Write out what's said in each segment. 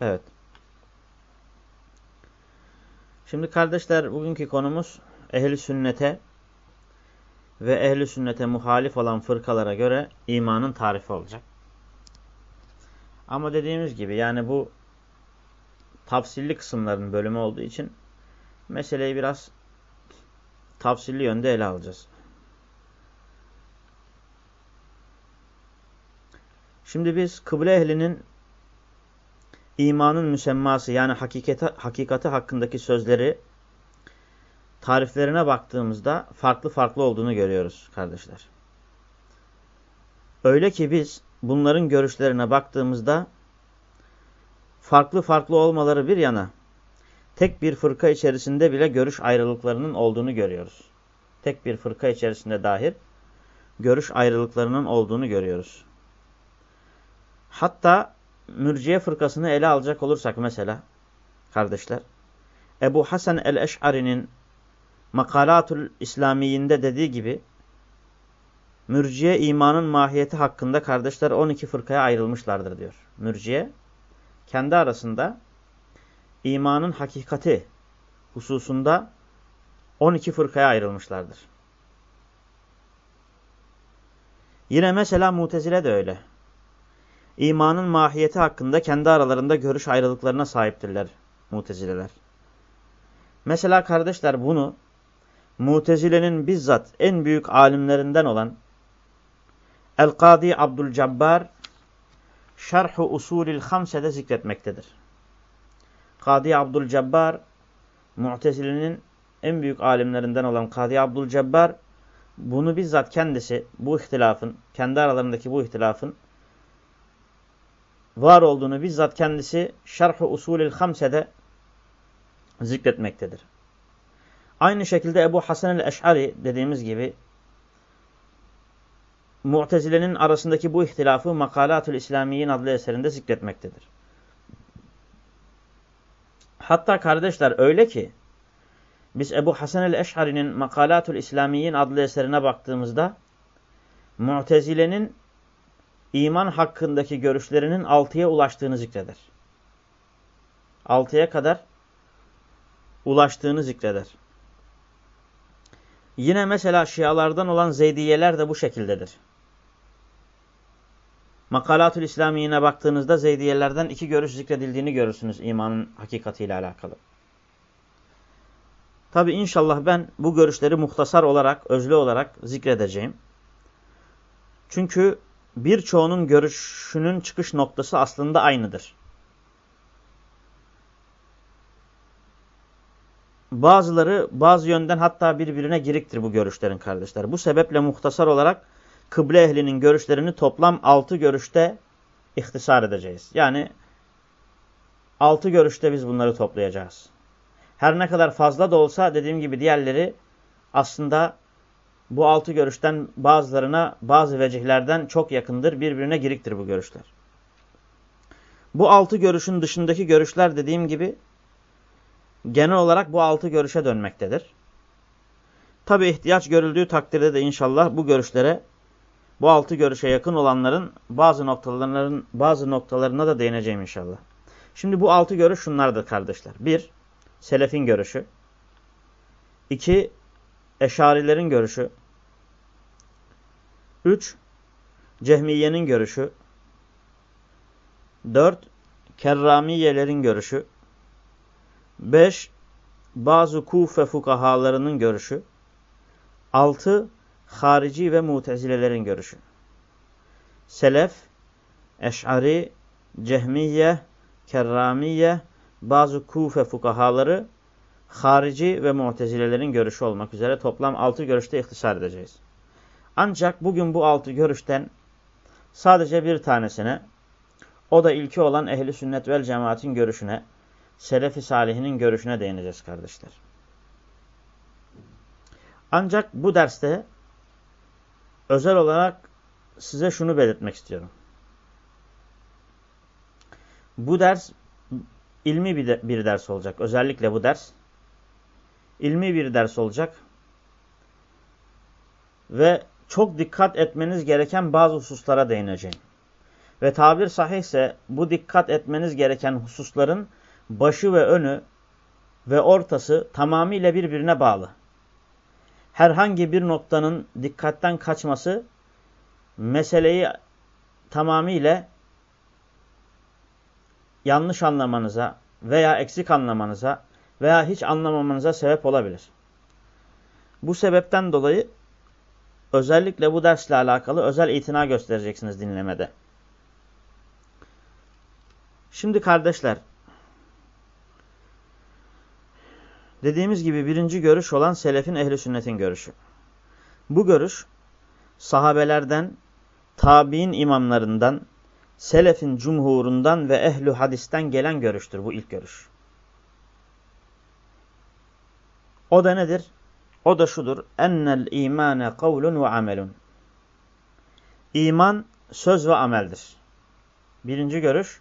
Evet. Şimdi kardeşler bugünkü konumuz ehli sünnete ve ehli sünnete muhalif olan fırkalara göre imanın tarifi olacak. Ama dediğimiz gibi yani bu tafsilli kısımların bölümü olduğu için meseleyi biraz tafsilli yönde ele alacağız. Şimdi biz kıble ehlinin imanın müsemması yani hakikati, hakikati hakkındaki sözleri tariflerine baktığımızda farklı farklı olduğunu görüyoruz kardeşler. Öyle ki biz bunların görüşlerine baktığımızda farklı farklı olmaları bir yana tek bir fırka içerisinde bile görüş ayrılıklarının olduğunu görüyoruz. Tek bir fırka içerisinde dahil görüş ayrılıklarının olduğunu görüyoruz. Hatta mürciye fırkasını ele alacak olursak mesela kardeşler Ebu Hasan el-Eş'ari'nin Makalatul İslamiyinde dediği gibi mürciye imanın mahiyeti hakkında kardeşler 12 fırkaya ayrılmışlardır diyor. Mürciye kendi arasında imanın hakikati hususunda 12 fırkaya ayrılmışlardır. Yine mesela mutezile de öyle. İmanın mahiyeti hakkında kendi aralarında görüş ayrılıklarına sahiptirler mutezileler. Mesela kardeşler bunu mutezilenin bizzat en büyük alimlerinden olan El-Kadi Abdülcabbar Şerhu Usulil Hamse'de zikretmektedir. Kadi Abdülcabbar Mu'tezile'nin en büyük alimlerinden olan Kadi Abdülcabbar bunu bizzat kendisi bu ihtilafın, kendi aralarındaki bu ihtilafın var olduğunu bizzat kendisi Şerh-i Usulül Hamse'de zikretmektedir. Aynı şekilde Ebu Hasan el-Eş'ari dediğimiz gibi Mu'tezile'nin arasındaki bu ihtilafı Makalatül İslamiyin adlı eserinde zikretmektedir. Hatta kardeşler öyle ki biz Ebu Hasan el-Eş'ari'nin Makalatül İslamiyin adlı eserine baktığımızda Mu'tezile'nin iman hakkındaki görüşlerinin altıya ulaştığını zikreder. Altıya kadar ulaştığını zikreder. Yine mesela Şialardan olan Zeydiyeler de bu şekildedir. Makalatül İslamiye'ne baktığınızda Zeydiyelerden iki görüş zikredildiğini görürsünüz imanın hakikatiyle alakalı. Tabi inşallah ben bu görüşleri muhtasar olarak, özlü olarak zikredeceğim. Çünkü birçoğunun görüşünün çıkış noktası aslında aynıdır. Bazıları bazı yönden hatta birbirine giriktir bu görüşlerin kardeşler. Bu sebeple muhtasar olarak kıble ehlinin görüşlerini toplam altı görüşte ihtisar edeceğiz. Yani altı görüşte biz bunları toplayacağız. Her ne kadar fazla da olsa dediğim gibi diğerleri aslında bu altı görüşten bazılarına bazı vecihlerden çok yakındır. Birbirine giriktir bu görüşler. Bu altı görüşün dışındaki görüşler dediğim gibi genel olarak bu altı görüşe dönmektedir. Tabi ihtiyaç görüldüğü takdirde de inşallah bu görüşlere bu altı görüşe yakın olanların bazı noktaların bazı noktalarına da değineceğim inşallah. Şimdi bu altı görüş şunlardır kardeşler. Bir, selefin görüşü. İki, eşarilerin görüşü. Üç, cehmiyyenin görüşü. Dört, kerramiyelerin görüşü. Beş, bazı kufe fukahalarının görüşü. Altı, harici ve mutezilelerin görüşü. Selef, eş'ari, cehmiye, kerramiye, bazı kufe fukahaları, harici ve mutezilelerin görüşü olmak üzere toplam altı görüşte ihtisar edeceğiz. Ancak bugün bu altı görüşten sadece bir tanesine, o da ilki olan ehli sünnet vel cemaatin görüşüne, selefi salihinin görüşüne değineceğiz kardeşler. Ancak bu derste özel olarak size şunu belirtmek istiyorum. Bu ders ilmi bir, de, bir ders olacak. Özellikle bu ders ilmi bir ders olacak. Ve çok dikkat etmeniz gereken bazı hususlara değineceğim. Ve tabir sahihse bu dikkat etmeniz gereken hususların başı ve önü ve ortası tamamıyla birbirine bağlı. Herhangi bir noktanın dikkatten kaçması meseleyi tamamıyla yanlış anlamanıza veya eksik anlamanıza veya hiç anlamamanıza sebep olabilir. Bu sebepten dolayı özellikle bu dersle alakalı özel itina göstereceksiniz dinlemede. Şimdi kardeşler, dediğimiz gibi birinci görüş olan selefin ehli sünnetin görüşü. Bu görüş sahabelerden, tabi'in imamlarından, selefin cumhurundan ve ehlu hadisten gelen görüştür bu ilk görüş. O da nedir? O da şudur. Ennel imane kavlun ve amelun. İman söz ve ameldir. Birinci görüş.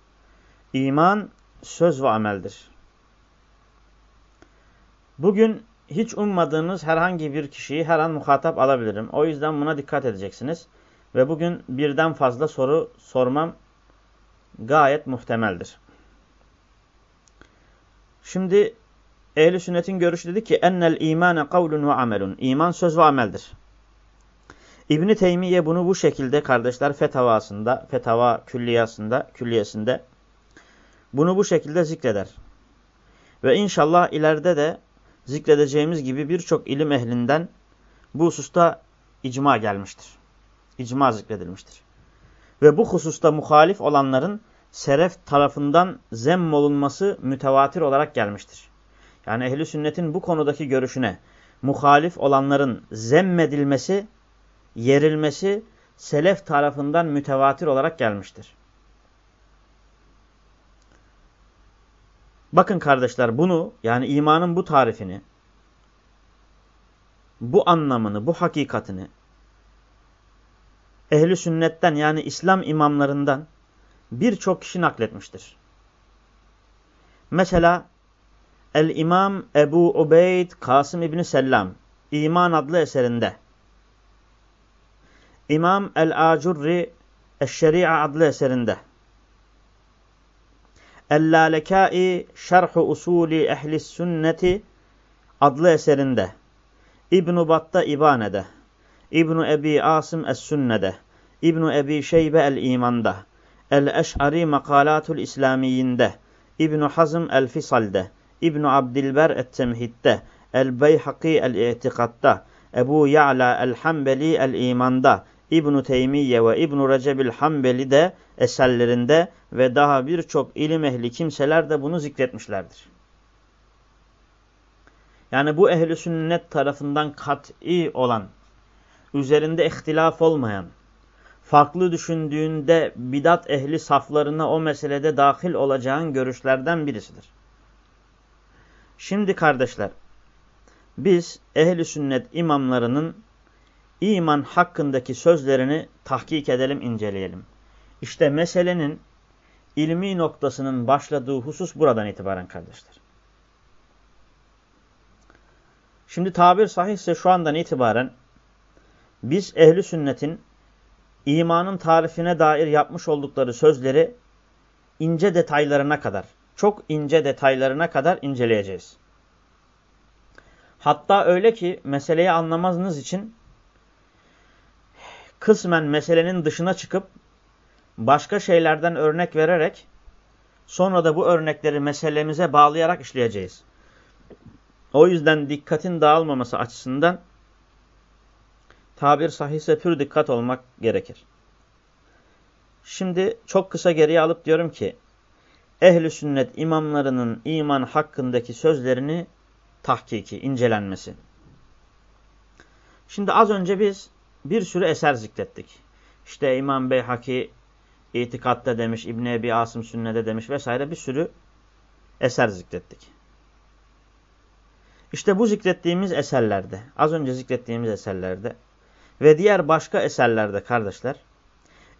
İman söz ve ameldir. Bugün hiç ummadığınız herhangi bir kişiyi her an muhatap alabilirim. O yüzden buna dikkat edeceksiniz. Ve bugün birden fazla soru sormam gayet muhtemeldir. Şimdi ehli sünnetin görüşü dedi ki ennel imane kavlun ve amelun. İman söz ve ameldir. İbni Teymiye bunu bu şekilde kardeşler fetavasında, fetava külliyasında, külliyesinde bunu bu şekilde zikreder. Ve inşallah ileride de zikredeceğimiz gibi birçok ilim ehlinden bu hususta icma gelmiştir. İcma zikredilmiştir. Ve bu hususta muhalif olanların seref tarafından zemmolunması mütevatir olarak gelmiştir. Yani ehli sünnetin bu konudaki görüşüne muhalif olanların zemmedilmesi, yerilmesi selef tarafından mütevatir olarak gelmiştir. Bakın kardeşler bunu yani imanın bu tarifini, bu anlamını, bu hakikatini ehli sünnetten yani İslam imamlarından birçok kişi nakletmiştir. Mesela El-İmam Ebu Ubeyd Kasım İbni Sellam İman adlı eserinde. İmam El-Acurri Eşşeria adlı eserinde. El-Lalekai Şerhu Usuli Ehlis Sünneti adlı eserinde. İbn-i Batta İbane'de. İbn-i Ebi Asım Es-Sünne'de. İbn-i Ebi Şeybe El-İman'da. El-Eş'ari Makalatul İslamiyinde İbn-i Hazm El-Fisal'de İbn Abdilber et-Temhid'de, El-Beyhaki el-İtikad'da, Ebu Ya'la el-Hanbeli el-İman'da, İbn Teymiye ve İbn Recep el-Hanbeli de eserlerinde ve daha birçok ilim ehli kimseler de bunu zikretmişlerdir. Yani bu ehli sünnet tarafından kat'i olan, üzerinde ihtilaf olmayan, farklı düşündüğünde bidat ehli saflarına o meselede dahil olacağın görüşlerden birisidir. Şimdi kardeşler, biz ehli sünnet imamlarının iman hakkındaki sözlerini tahkik edelim, inceleyelim. İşte meselenin ilmi noktasının başladığı husus buradan itibaren kardeşler. Şimdi tabir sahihse şu andan itibaren biz ehli sünnetin imanın tarifine dair yapmış oldukları sözleri ince detaylarına kadar çok ince detaylarına kadar inceleyeceğiz. Hatta öyle ki meseleyi anlamazınız için kısmen meselenin dışına çıkıp başka şeylerden örnek vererek sonra da bu örnekleri meselemize bağlayarak işleyeceğiz. O yüzden dikkatin dağılmaması açısından tabir sahihse pür dikkat olmak gerekir. Şimdi çok kısa geriye alıp diyorum ki ehli sünnet imamlarının iman hakkındaki sözlerini tahkiki, incelenmesi. Şimdi az önce biz bir sürü eser zikrettik. İşte İmam Beyhaki itikatta demiş, İbn Ebi Asım sünnede demiş vesaire bir sürü eser zikrettik. İşte bu zikrettiğimiz eserlerde, az önce zikrettiğimiz eserlerde ve diğer başka eserlerde kardeşler,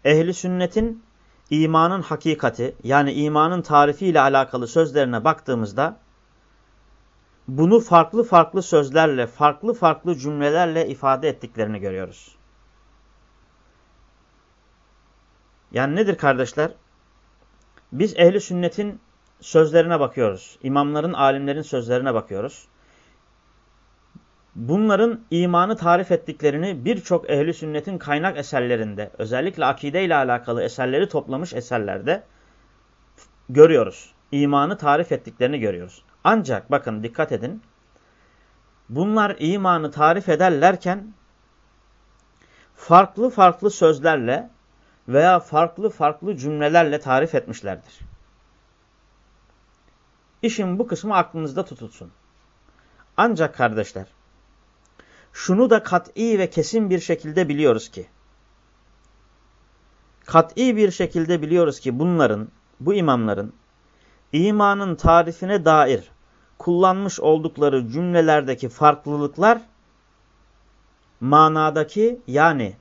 ehli sünnetin imanın hakikati yani imanın tarifiyle alakalı sözlerine baktığımızda bunu farklı farklı sözlerle, farklı farklı cümlelerle ifade ettiklerini görüyoruz. Yani nedir kardeşler? Biz ehli sünnetin sözlerine bakıyoruz. İmamların, alimlerin sözlerine bakıyoruz. Bunların imanı tarif ettiklerini birçok ehli sünnetin kaynak eserlerinde, özellikle akide ile alakalı eserleri toplamış eserlerde görüyoruz. İmanı tarif ettiklerini görüyoruz. Ancak bakın dikkat edin. Bunlar imanı tarif ederlerken farklı farklı sözlerle veya farklı farklı cümlelerle tarif etmişlerdir. İşin bu kısmı aklınızda tutulsun. Ancak kardeşler, şunu da kat'i ve kesin bir şekilde biliyoruz ki, kat'i bir şekilde biliyoruz ki bunların, bu imamların, imanın tarifine dair kullanmış oldukları cümlelerdeki farklılıklar, manadaki yani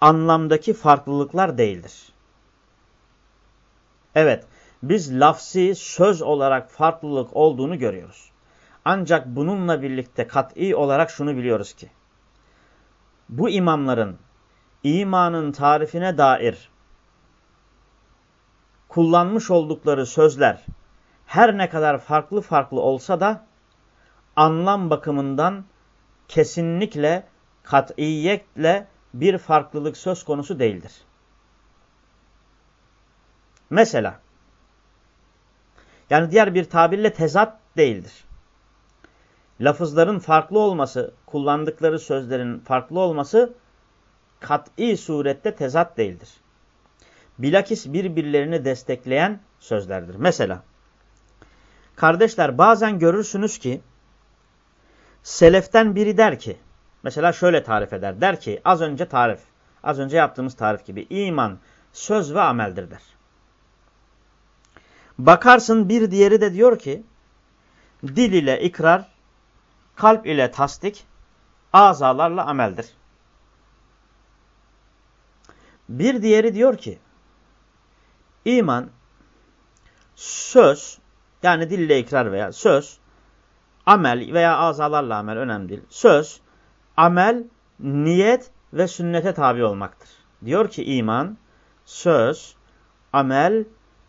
anlamdaki farklılıklar değildir. Evet, biz lafsi söz olarak farklılık olduğunu görüyoruz. Ancak bununla birlikte kat'i olarak şunu biliyoruz ki, bu imamların imanın tarifine dair kullanmış oldukları sözler her ne kadar farklı farklı olsa da anlam bakımından kesinlikle kat'iyetle bir farklılık söz konusu değildir. Mesela yani diğer bir tabirle tezat değildir. Lafızların farklı olması, kullandıkları sözlerin farklı olması kat'i surette tezat değildir. Bilakis birbirlerini destekleyen sözlerdir. Mesela kardeşler bazen görürsünüz ki seleften biri der ki mesela şöyle tarif eder. Der ki az önce tarif, az önce yaptığımız tarif gibi iman söz ve ameldir der. Bakarsın bir diğeri de diyor ki dil ile ikrar, kalp ile tasdik, azalarla ameldir. Bir diğeri diyor ki iman söz yani dille ikrar veya söz, amel veya azalarla amel önemli değil. Söz, amel, niyet ve sünnete tabi olmaktır. Diyor ki iman, söz, amel,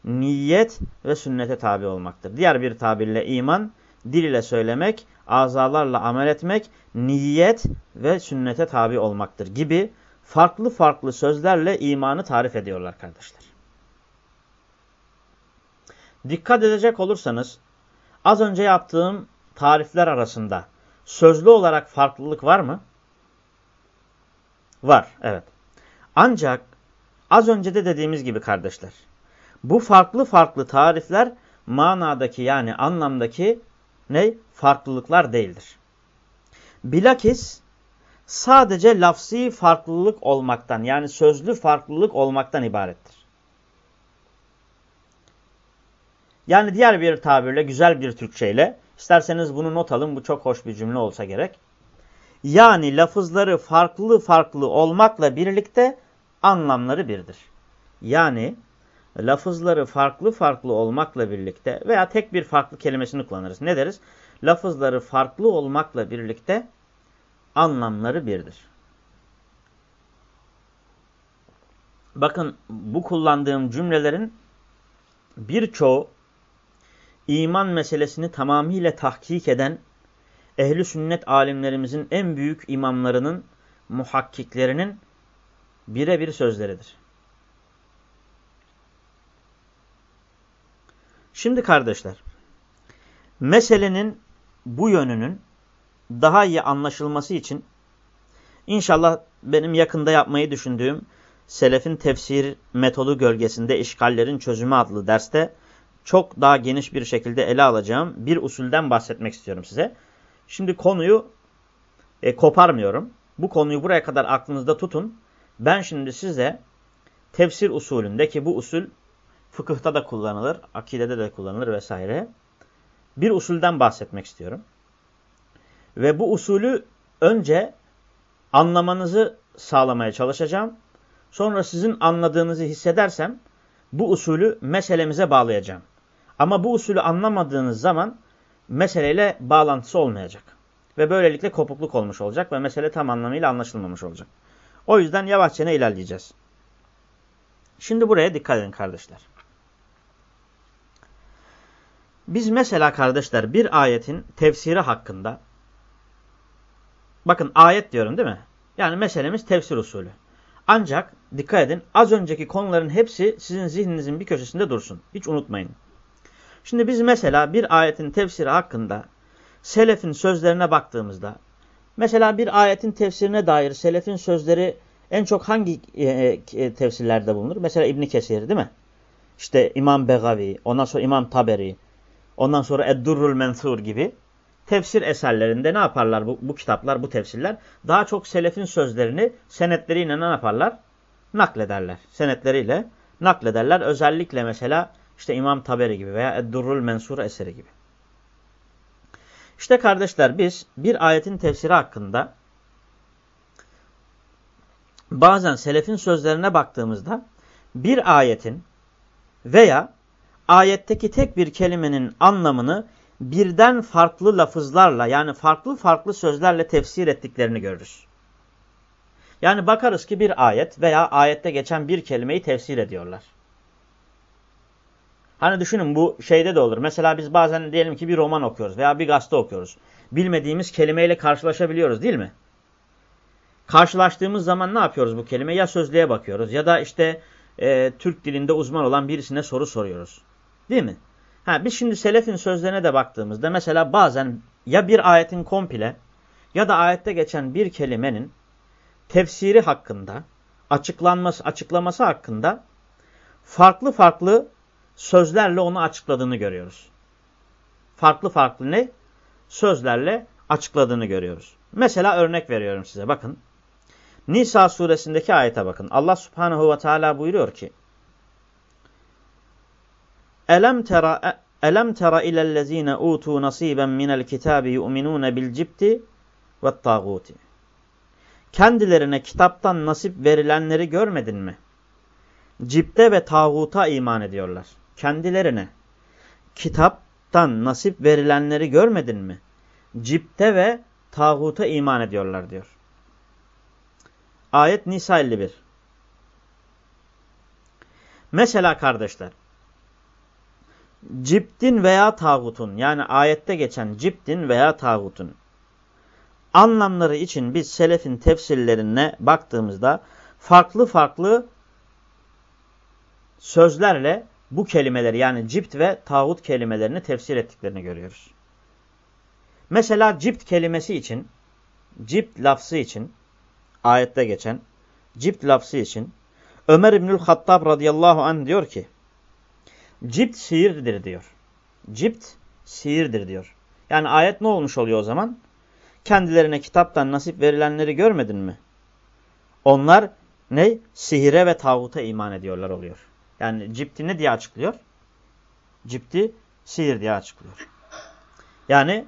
niyet ve sünnete tabi olmaktır. Diğer bir tabirle iman, dil ile söylemek, azalarla amel etmek, niyet ve sünnete tabi olmaktır gibi farklı farklı sözlerle imanı tarif ediyorlar kardeşler. Dikkat edecek olursanız az önce yaptığım tarifler arasında sözlü olarak farklılık var mı? Var, evet. Ancak az önce de dediğimiz gibi kardeşler bu farklı farklı tarifler manadaki yani anlamdaki ne? Farklılıklar değildir. Bilakis sadece lafsi farklılık olmaktan yani sözlü farklılık olmaktan ibarettir. Yani diğer bir tabirle, güzel bir Türkçeyle, isterseniz bunu not alın, bu çok hoş bir cümle olsa gerek. Yani lafızları farklı farklı olmakla birlikte anlamları birdir. Yani lafızları farklı farklı olmakla birlikte veya tek bir farklı kelimesini kullanırız. Ne deriz? Lafızları farklı olmakla birlikte anlamları birdir. Bakın bu kullandığım cümlelerin birçoğu iman meselesini tamamıyla tahkik eden ehli sünnet alimlerimizin en büyük imamlarının, muhakkiklerinin birebir sözleridir. Şimdi kardeşler, meselenin bu yönünün daha iyi anlaşılması için inşallah benim yakında yapmayı düşündüğüm Selefin Tefsir Metodu Gölgesinde İşgallerin Çözümü adlı derste çok daha geniş bir şekilde ele alacağım bir usulden bahsetmek istiyorum size. Şimdi konuyu e, koparmıyorum. Bu konuyu buraya kadar aklınızda tutun. Ben şimdi size tefsir usulünde ki bu usul fıkıhta da kullanılır, akidede de kullanılır vesaire. Bir usulden bahsetmek istiyorum. Ve bu usulü önce anlamanızı sağlamaya çalışacağım. Sonra sizin anladığınızı hissedersem bu usulü meselemize bağlayacağım. Ama bu usulü anlamadığınız zaman meseleyle bağlantısı olmayacak. Ve böylelikle kopukluk olmuş olacak ve mesele tam anlamıyla anlaşılmamış olacak. O yüzden yavaşça ilerleyeceğiz. Şimdi buraya dikkat edin kardeşler. Biz mesela kardeşler bir ayetin tefsiri hakkında bakın ayet diyorum değil mi? Yani meselemiz tefsir usulü. Ancak dikkat edin az önceki konuların hepsi sizin zihninizin bir köşesinde dursun. Hiç unutmayın. Şimdi biz mesela bir ayetin tefsiri hakkında selefin sözlerine baktığımızda mesela bir ayetin tefsirine dair selefin sözleri en çok hangi e, e, tefsirlerde bulunur? Mesela İbn Kesir değil mi? İşte İmam Begavi, ondan sonra İmam Taberi, ondan sonra Eddurrul Mensur gibi tefsir eserlerinde ne yaparlar bu, bu kitaplar, bu tefsirler? Daha çok selefin sözlerini senetleriyle ne yaparlar? Naklederler. Senetleriyle naklederler. Özellikle mesela işte İmam Taberi gibi veya Eddurrul Mensur eseri gibi. İşte kardeşler biz bir ayetin tefsiri hakkında bazen selefin sözlerine baktığımızda bir ayetin veya ayetteki tek bir kelimenin anlamını birden farklı lafızlarla yani farklı farklı sözlerle tefsir ettiklerini görürüz. Yani bakarız ki bir ayet veya ayette geçen bir kelimeyi tefsir ediyorlar. Hani düşünün bu şeyde de olur. Mesela biz bazen diyelim ki bir roman okuyoruz veya bir gazete okuyoruz. Bilmediğimiz kelimeyle karşılaşabiliyoruz değil mi? Karşılaştığımız zaman ne yapıyoruz bu kelime? Ya sözlüğe bakıyoruz ya da işte e, Türk dilinde uzman olan birisine soru soruyoruz. Değil mi? Ha, biz şimdi selefin sözlerine de baktığımızda mesela bazen ya bir ayetin komple ya da ayette geçen bir kelimenin tefsiri hakkında, açıklanması, açıklaması hakkında farklı farklı sözlerle onu açıkladığını görüyoruz. Farklı farklı ne? Sözlerle açıkladığını görüyoruz. Mesela örnek veriyorum size bakın. Nisa suresindeki ayete bakın. Allah subhanehu ve teala buyuruyor ki Elem tera Elem tera ilellezine utu nasiben minel kitabi yu'minun bil cipti ve tağuti. Kendilerine kitaptan nasip verilenleri görmedin mi? Cipte ve tağuta iman ediyorlar. Kendilerine kitaptan nasip verilenleri görmedin mi? Cipte ve tağuta iman ediyorlar diyor. Ayet Nisa 51. Mesela kardeşler, ciptin veya tağutun yani ayette geçen ciptin veya tağutun anlamları için biz selefin tefsirlerine baktığımızda farklı farklı sözlerle bu kelimeleri yani cipt ve tağut kelimelerini tefsir ettiklerini görüyoruz. Mesela cipt kelimesi için, cipt lafzı için ayette geçen cipt lafzı için Ömer İbnül Hattab radıyallahu anh diyor ki cipt sihirdir diyor. Cipt sihirdir diyor. Yani ayet ne olmuş oluyor o zaman? Kendilerine kitaptan nasip verilenleri görmedin mi? Onlar ne? Sihire ve tağuta iman ediyorlar oluyor. Yani cipti ne diye açıklıyor? Cipti sihir diye açıklıyor. Yani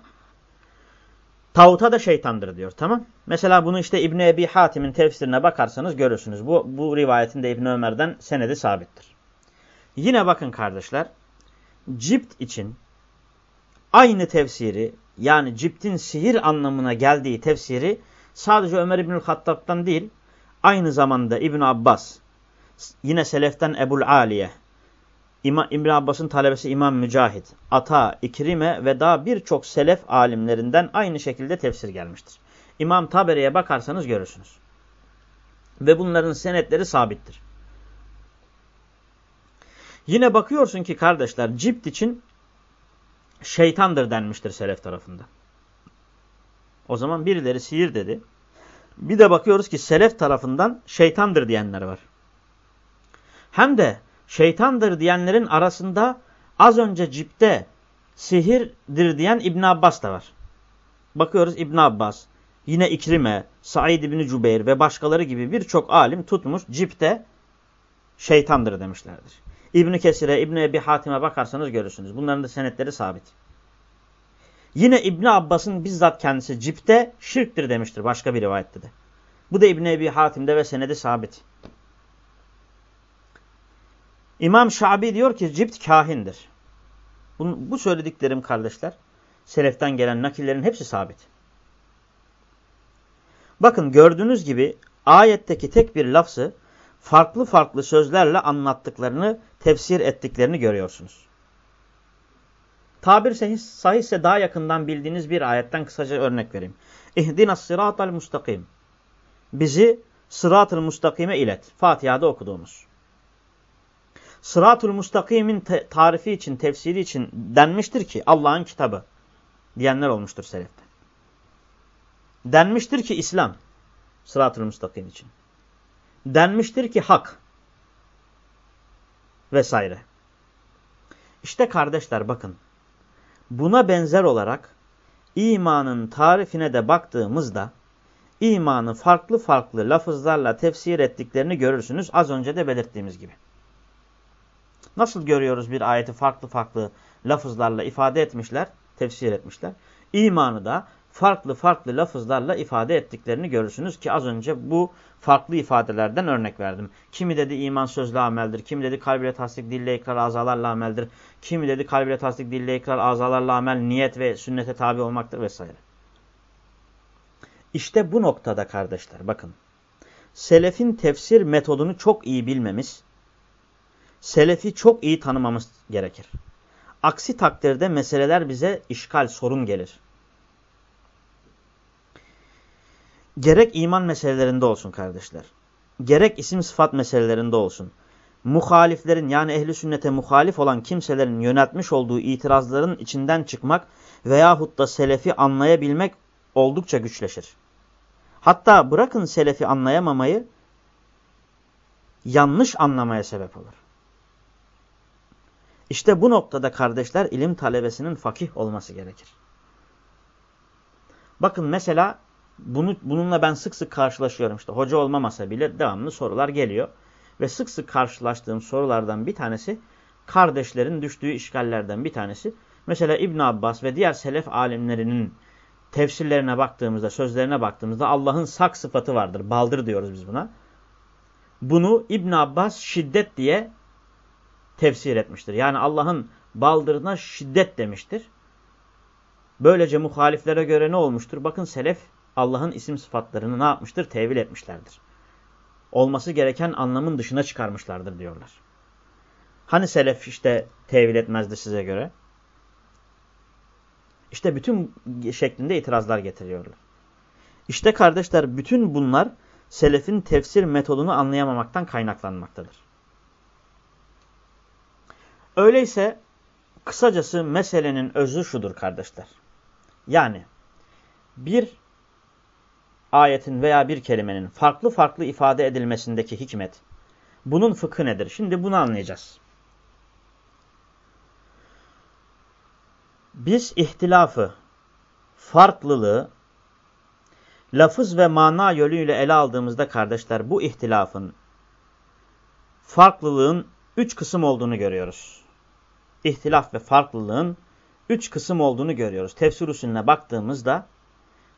Tağuta da şeytandır diyor. Tamam. Mesela bunu işte İbni Ebi Hatim'in tefsirine bakarsanız görürsünüz. Bu, bu rivayetin de İbni Ömer'den senedi sabittir. Yine bakın kardeşler. Cipt için aynı tefsiri yani ciptin sihir anlamına geldiği tefsiri sadece Ömer İbnül Hattab'dan değil aynı zamanda İbn Abbas yine Seleften Ebul Aliye İmam, İbn Abbas'ın talebesi İmam Mücahit, Ata, İkrime ve daha birçok selef alimlerinden aynı şekilde tefsir gelmiştir. İmam Taberi'ye bakarsanız görürsünüz. Ve bunların senetleri sabittir. Yine bakıyorsun ki kardeşler cipt için şeytandır denmiştir selef tarafında. O zaman birileri sihir dedi. Bir de bakıyoruz ki selef tarafından şeytandır diyenler var. Hem de şeytandır diyenlerin arasında az önce cipte sihirdir diyen İbn Abbas da var. Bakıyoruz İbn Abbas, yine İkrime, Said İbni Cübeyr ve başkaları gibi birçok alim tutmuş cipte şeytandır demişlerdir. İbn Kesir'e, İbn Ebi Hatim'e bakarsanız görürsünüz. Bunların da senetleri sabit. Yine İbn Abbas'ın bizzat kendisi cipte şirktir demiştir başka bir rivayette de. Bu da İbn Ebi Hatim'de ve senedi sabit. İmam Şabi diyor ki cipt kahindir. Bu, bu söylediklerim kardeşler, seleften gelen nakillerin hepsi sabit. Bakın gördüğünüz gibi ayetteki tek bir lafzı farklı farklı sözlerle anlattıklarını, tefsir ettiklerini görüyorsunuz. Tabir sahihse daha yakından bildiğiniz bir ayetten kısaca örnek vereyim. İhdina sıratal mustakim. Bizi sırat-ı mustakime ilet. Fatiha'da okuduğumuz. Sırat-ı mustakimin tarifi için, tefsiri için denmiştir ki Allah'ın kitabı diyenler olmuştur selefte. Denmiştir ki İslam sırat-ı mustakim için. Denmiştir ki hak vesaire. İşte kardeşler bakın buna benzer olarak imanın tarifine de baktığımızda imanı farklı farklı lafızlarla tefsir ettiklerini görürsünüz. Az önce de belirttiğimiz gibi. Nasıl görüyoruz bir ayeti farklı farklı lafızlarla ifade etmişler, tefsir etmişler. İmanı da farklı farklı lafızlarla ifade ettiklerini görürsünüz ki az önce bu farklı ifadelerden örnek verdim. Kimi dedi iman sözle ameldir, kimi dedi kalbiyle tasdik, dille ikrar, azalarla ameldir, kimi dedi kalbiyle tasdik, dille ikrar, azalarla amel, niyet ve sünnete tabi olmaktır vesaire. İşte bu noktada kardeşler bakın. Selefin tefsir metodunu çok iyi bilmemiz, selefi çok iyi tanımamız gerekir. Aksi takdirde meseleler bize işgal, sorun gelir. Gerek iman meselelerinde olsun kardeşler. Gerek isim sıfat meselelerinde olsun. Muhaliflerin yani ehli sünnete muhalif olan kimselerin yöneltmiş olduğu itirazların içinden çıkmak veyahut da selefi anlayabilmek oldukça güçleşir. Hatta bırakın selefi anlayamamayı yanlış anlamaya sebep olur. İşte bu noktada kardeşler ilim talebesinin fakih olması gerekir. Bakın mesela bunu, bununla ben sık sık karşılaşıyorum. İşte hoca olmamasa bile devamlı sorular geliyor. Ve sık sık karşılaştığım sorulardan bir tanesi kardeşlerin düştüğü işgallerden bir tanesi. Mesela İbn Abbas ve diğer selef alimlerinin tefsirlerine baktığımızda, sözlerine baktığımızda Allah'ın sak sıfatı vardır. Baldır diyoruz biz buna. Bunu İbn Abbas şiddet diye tefsir etmiştir. Yani Allah'ın baldırına şiddet demiştir. Böylece muhaliflere göre ne olmuştur? Bakın selef Allah'ın isim sıfatlarını ne yapmıştır? Tevil etmişlerdir. Olması gereken anlamın dışına çıkarmışlardır diyorlar. Hani selef işte tevil etmezdi size göre? İşte bütün şeklinde itirazlar getiriyorlar. İşte kardeşler bütün bunlar selefin tefsir metodunu anlayamamaktan kaynaklanmaktadır. Öyleyse kısacası meselenin özü şudur kardeşler. Yani bir ayetin veya bir kelimenin farklı farklı ifade edilmesindeki hikmet, bunun fıkhı nedir? Şimdi bunu anlayacağız. Biz ihtilafı, farklılığı, lafız ve mana yönüyle ele aldığımızda kardeşler bu ihtilafın, farklılığın üç kısım olduğunu görüyoruz. İhtilaf ve farklılığın üç kısım olduğunu görüyoruz. Tefsir usulüne baktığımızda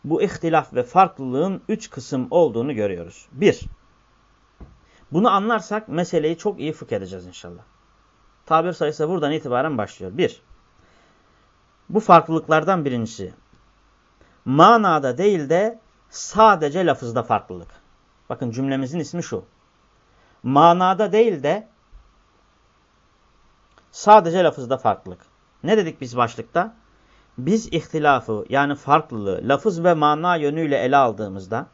bu ihtilaf ve farklılığın üç kısım olduğunu görüyoruz. Bir, bunu anlarsak meseleyi çok iyi fıkh edeceğiz inşallah. Tabir sayısı buradan itibaren başlıyor. Bir, bu farklılıklardan birincisi, manada değil de sadece lafızda farklılık. Bakın cümlemizin ismi şu. Manada değil de sadece lafızda farklılık. Ne dedik biz başlıkta? Biz ihtilafı yani farklılığı lafız ve mana yönüyle ele aldığımızda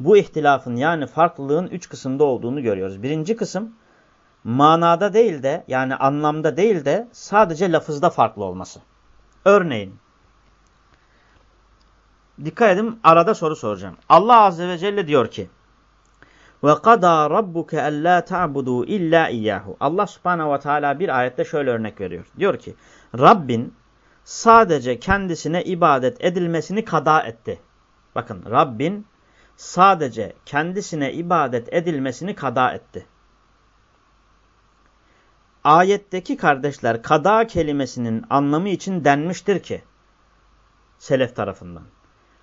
bu ihtilafın yani farklılığın üç kısımda olduğunu görüyoruz. Birinci kısım manada değil de yani anlamda değil de sadece lafızda farklı olması. Örneğin dikkat edin arada soru soracağım. Allah Azze ve Celle diyor ki kadâ rabbuke ellâ ta'budu illa iyyahu. Allah Subhanahu ve Teala bir ayette şöyle örnek veriyor. Diyor ki Rabbin sadece kendisine ibadet edilmesini kada etti. Bakın Rabbin sadece kendisine ibadet edilmesini kada etti. Ayetteki kardeşler kada kelimesinin anlamı için denmiştir ki selef tarafından.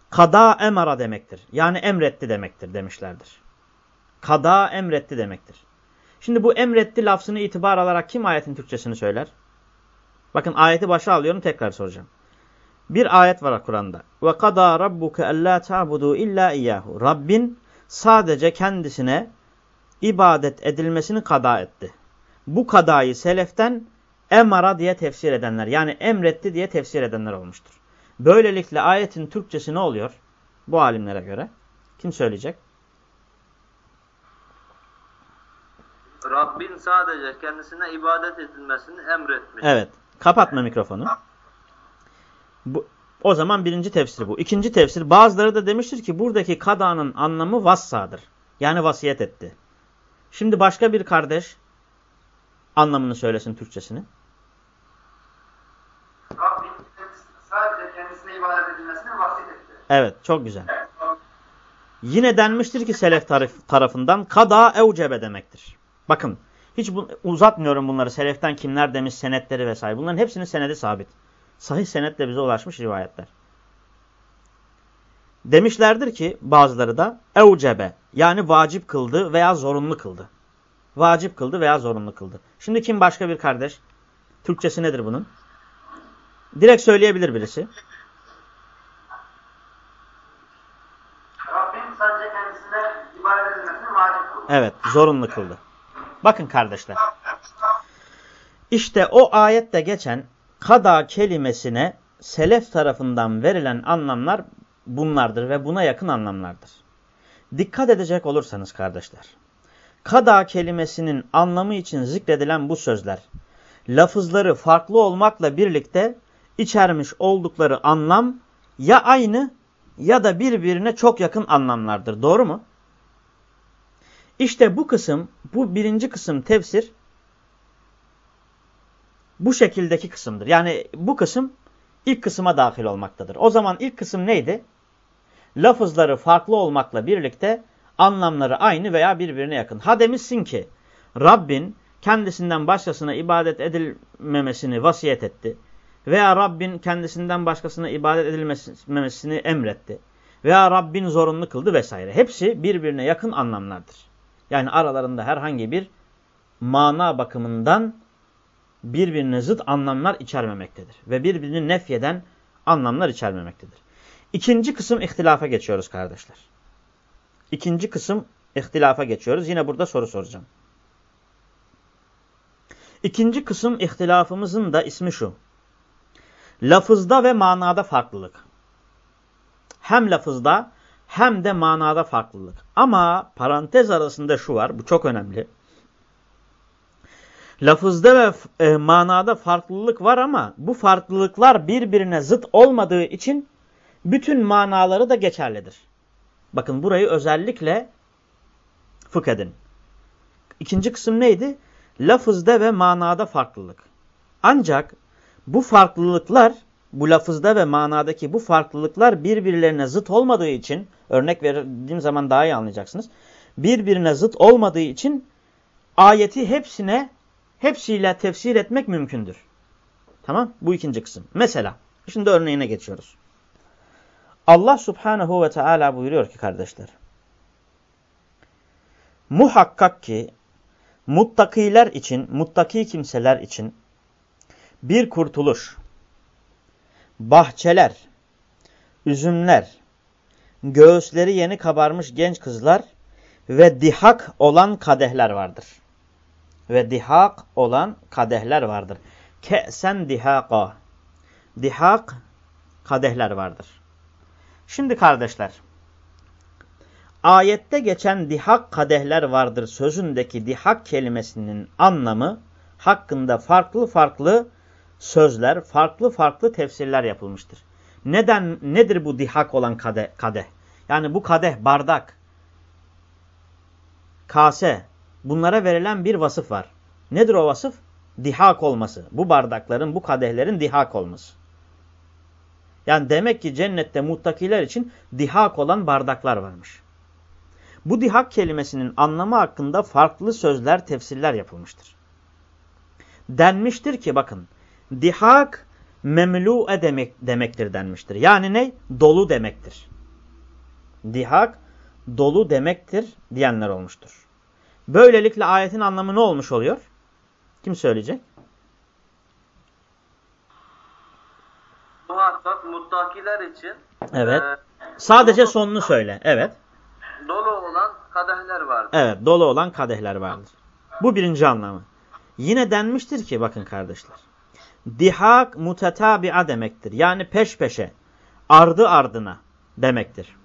Kada emara demektir. Yani emretti demektir demişlerdir. Kada emretti demektir. Şimdi bu emretti lafzını itibar alarak kim ayetin Türkçesini söyler? Bakın ayeti başa alıyorum tekrar soracağım. Bir ayet var Kur'an'da. Ve kada rabbuke alla ta'budu illa iyyahu. Rabbin sadece kendisine ibadet edilmesini kada etti. Bu kadayı seleften emara diye tefsir edenler yani emretti diye tefsir edenler olmuştur. Böylelikle ayetin Türkçesi ne oluyor? Bu alimlere göre. Kim söyleyecek? Rabbin sadece kendisine ibadet edilmesini emretmiş. Evet. Kapatma mikrofonu. Bu, o zaman birinci tefsir bu. İkinci tefsir bazıları da demiştir ki buradaki kadanın anlamı vassadır. Yani vasiyet etti. Şimdi başka bir kardeş anlamını söylesin Türkçesini. Rabbin sadece kendisine ibadet edilmesini vasiyet etti. Evet çok güzel. Yine denmiştir ki selef tarif, tarafından kada evcebe demektir. Bakın hiç bu, uzatmıyorum bunları seleften kimler demiş senetleri vesaire. Bunların hepsinin senedi sabit. Sahih senetle bize ulaşmış rivayetler. Demişlerdir ki bazıları da evcebe yani vacip kıldı veya zorunlu kıldı. Vacip kıldı veya zorunlu kıldı. Şimdi kim başka bir kardeş? Türkçesi nedir bunun? Direkt söyleyebilir birisi. Rabbin sadece kendisine ibadet edilmesini vacip kıldı. Evet zorunlu kıldı. Bakın kardeşler. İşte o ayette geçen kada kelimesine selef tarafından verilen anlamlar bunlardır ve buna yakın anlamlardır. Dikkat edecek olursanız kardeşler. Kada kelimesinin anlamı için zikredilen bu sözler, lafızları farklı olmakla birlikte içermiş oldukları anlam ya aynı ya da birbirine çok yakın anlamlardır. Doğru mu? İşte bu kısım, bu birinci kısım tefsir bu şekildeki kısımdır. Yani bu kısım ilk kısıma dahil olmaktadır. O zaman ilk kısım neydi? Lafızları farklı olmakla birlikte anlamları aynı veya birbirine yakın. Ha demişsin ki Rabbin kendisinden başkasına ibadet edilmemesini vasiyet etti. Veya Rabbin kendisinden başkasına ibadet edilmemesini emretti. Veya Rabbin zorunlu kıldı vesaire. Hepsi birbirine yakın anlamlardır. Yani aralarında herhangi bir mana bakımından birbirine zıt anlamlar içermemektedir. Ve birbirini nefyeden anlamlar içermemektedir. İkinci kısım ihtilafa geçiyoruz kardeşler. İkinci kısım ihtilafa geçiyoruz. Yine burada soru soracağım. İkinci kısım ihtilafımızın da ismi şu. Lafızda ve manada farklılık. Hem lafızda hem de manada farklılık. Ama parantez arasında şu var. Bu çok önemli. Lafızda ve e, manada farklılık var ama bu farklılıklar birbirine zıt olmadığı için bütün manaları da geçerlidir. Bakın burayı özellikle fıkh edin. İkinci kısım neydi? Lafızda ve manada farklılık. Ancak bu farklılıklar, bu lafızda ve manadaki bu farklılıklar birbirlerine zıt olmadığı için, örnek verdiğim zaman daha iyi anlayacaksınız. Birbirine zıt olmadığı için ayeti hepsine, hepsiyle tefsir etmek mümkündür. Tamam? Bu ikinci kısım. Mesela, şimdi örneğine geçiyoruz. Allah subhanehu ve teala buyuruyor ki kardeşler. Muhakkak ki muttakiler için, muttaki kimseler için bir kurtuluş, bahçeler, üzümler, göğüsleri yeni kabarmış genç kızlar ve dihak olan kadehler vardır. Ve dihak olan kadehler vardır. Ke'sen dihaka. Dihak kadehler vardır. Şimdi kardeşler, ayette geçen dihak kadehler vardır sözündeki dihak kelimesinin anlamı hakkında farklı farklı sözler, farklı farklı tefsirler yapılmıştır. Neden nedir bu dihak olan kadeh? kadeh? Yani bu kadeh, bardak, kase bunlara verilen bir vasıf var. Nedir o vasıf? Dihak olması. Bu bardakların, bu kadehlerin dihak olması. Yani demek ki cennette muttakiler için dihak olan bardaklar varmış. Bu dihak kelimesinin anlamı hakkında farklı sözler, tefsirler yapılmıştır. Denmiştir ki bakın, dihak memlu'e demek, demektir denmiştir. Yani ne? Dolu demektir. Dihak dolu demektir diyenler olmuştur. Böylelikle ayetin anlamı ne olmuş oluyor? Kim söyleyecek? Muhakkak muttakiler için Evet. e, Sadece dolu- sonunu söyle. Evet. dolu olan kadehler vardır. Evet dolu olan kadehler vardır. Bu birinci anlamı. Yine denmiştir ki bakın kardeşler. Dihak mutetabi'a demektir. Yani peş peşe, ardı ardına demektir.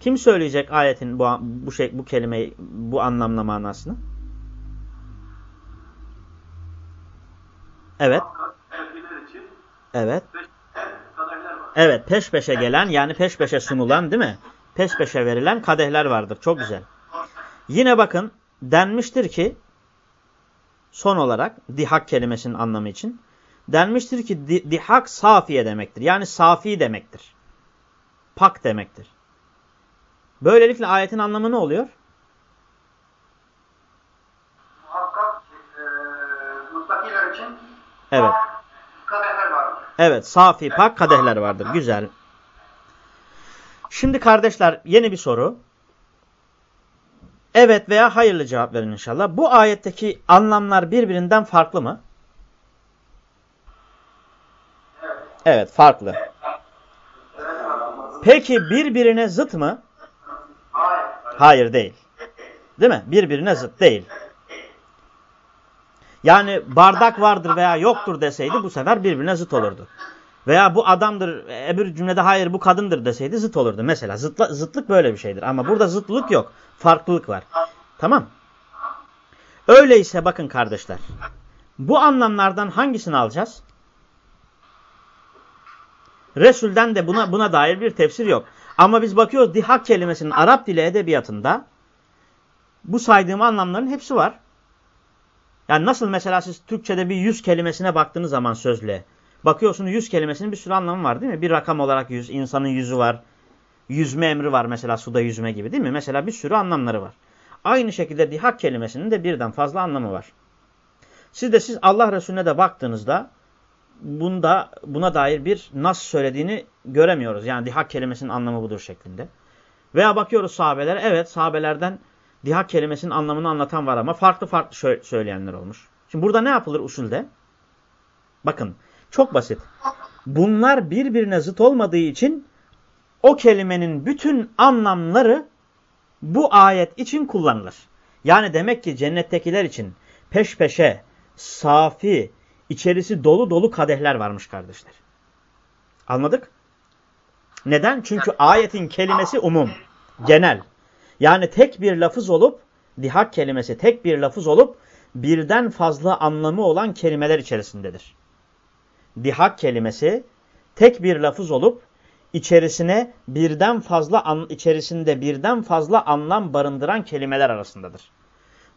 Kim söyleyecek ayetin bu, bu, şey, bu kelimeyi, bu anlamla manasını? Evet. Evet. Evet peş peşe gelen yani peş peşe sunulan değil mi? Peş peşe verilen kadehler vardır. Çok güzel. Yine bakın denmiştir ki son olarak dihak kelimesinin anlamı için denmiştir ki di, dihak safiye demektir. Yani safi demektir. Pak demektir. Böylelikle ayetin anlamı ne oluyor? Muhakkak e, muttakiler için Evet. kadehler vardır. Evet, safi pak kadehler vardır. Güzel. Şimdi kardeşler yeni bir soru. Evet veya hayırlı cevap verin inşallah. Bu ayetteki anlamlar birbirinden farklı mı? Evet, farklı. Peki birbirine zıt mı? Hayır. Değil. Değil mi? Birbirine zıt değil. Yani bardak vardır veya yoktur deseydi bu sefer birbirine zıt olurdu. Veya bu adamdır, öbür cümlede hayır bu kadındır deseydi zıt olurdu. Mesela zıtla, zıtlık böyle bir şeydir. Ama burada zıtlık yok. Farklılık var. Tamam. Öyleyse bakın kardeşler. Bu anlamlardan hangisini alacağız? Resul'den de buna buna dair bir tefsir yok. Ama biz bakıyoruz dihak kelimesinin Arap dili edebiyatında bu saydığım anlamların hepsi var. Yani nasıl mesela siz Türkçe'de bir yüz kelimesine baktığınız zaman sözlüğe. Bakıyorsunuz yüz kelimesinin bir sürü anlamı var değil mi? Bir rakam olarak yüz, insanın yüzü var. Yüzme emri var mesela suda yüzme gibi değil mi? Mesela bir sürü anlamları var. Aynı şekilde dihak kelimesinin de birden fazla anlamı var. Siz de siz Allah Resulüne de baktığınızda bunda buna dair bir nasıl söylediğini göremiyoruz. Yani dihak kelimesinin anlamı budur şeklinde. Veya bakıyoruz sahabelere. Evet sahabelerden dihak kelimesinin anlamını anlatan var ama farklı farklı söyleyenler olmuş. Şimdi burada ne yapılır usulde? Bakın çok basit. Bunlar birbirine zıt olmadığı için o kelimenin bütün anlamları bu ayet için kullanılır. Yani demek ki cennettekiler için peş peşe, safi, içerisi dolu dolu kadehler varmış kardeşler. Anladık? Neden? Çünkü ayetin kelimesi umum, genel. Yani tek bir lafız olup, dihak kelimesi tek bir lafız olup, birden fazla anlamı olan kelimeler içerisindedir. Dihak kelimesi tek bir lafız olup, içerisine birden fazla an, içerisinde birden fazla anlam barındıran kelimeler arasındadır.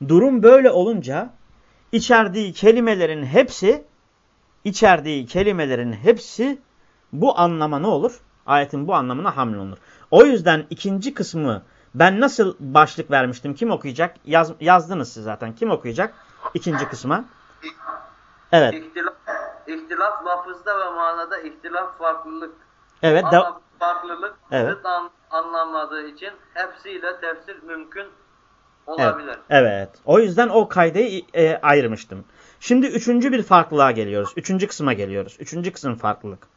Durum böyle olunca içerdiği kelimelerin hepsi içerdiği kelimelerin hepsi bu anlama ne olur? Ayetin bu anlamına hamle olur. O yüzden ikinci kısmı ben nasıl başlık vermiştim? Kim okuyacak? Yaz, yazdınız siz zaten. Kim okuyacak? İkinci kısma. Evet. İhtilaf, ihtilaf lafızda ve manada ihtilaf farklılık. Evet. Ama farklılık evet. zıt an, anlamadığı için hepsiyle tefsir mümkün olabilir. Evet. evet. O yüzden o kaydeyi e, ayırmıştım. Şimdi üçüncü bir farklılığa geliyoruz. Üçüncü kısma geliyoruz. Üçüncü kısım farklılık.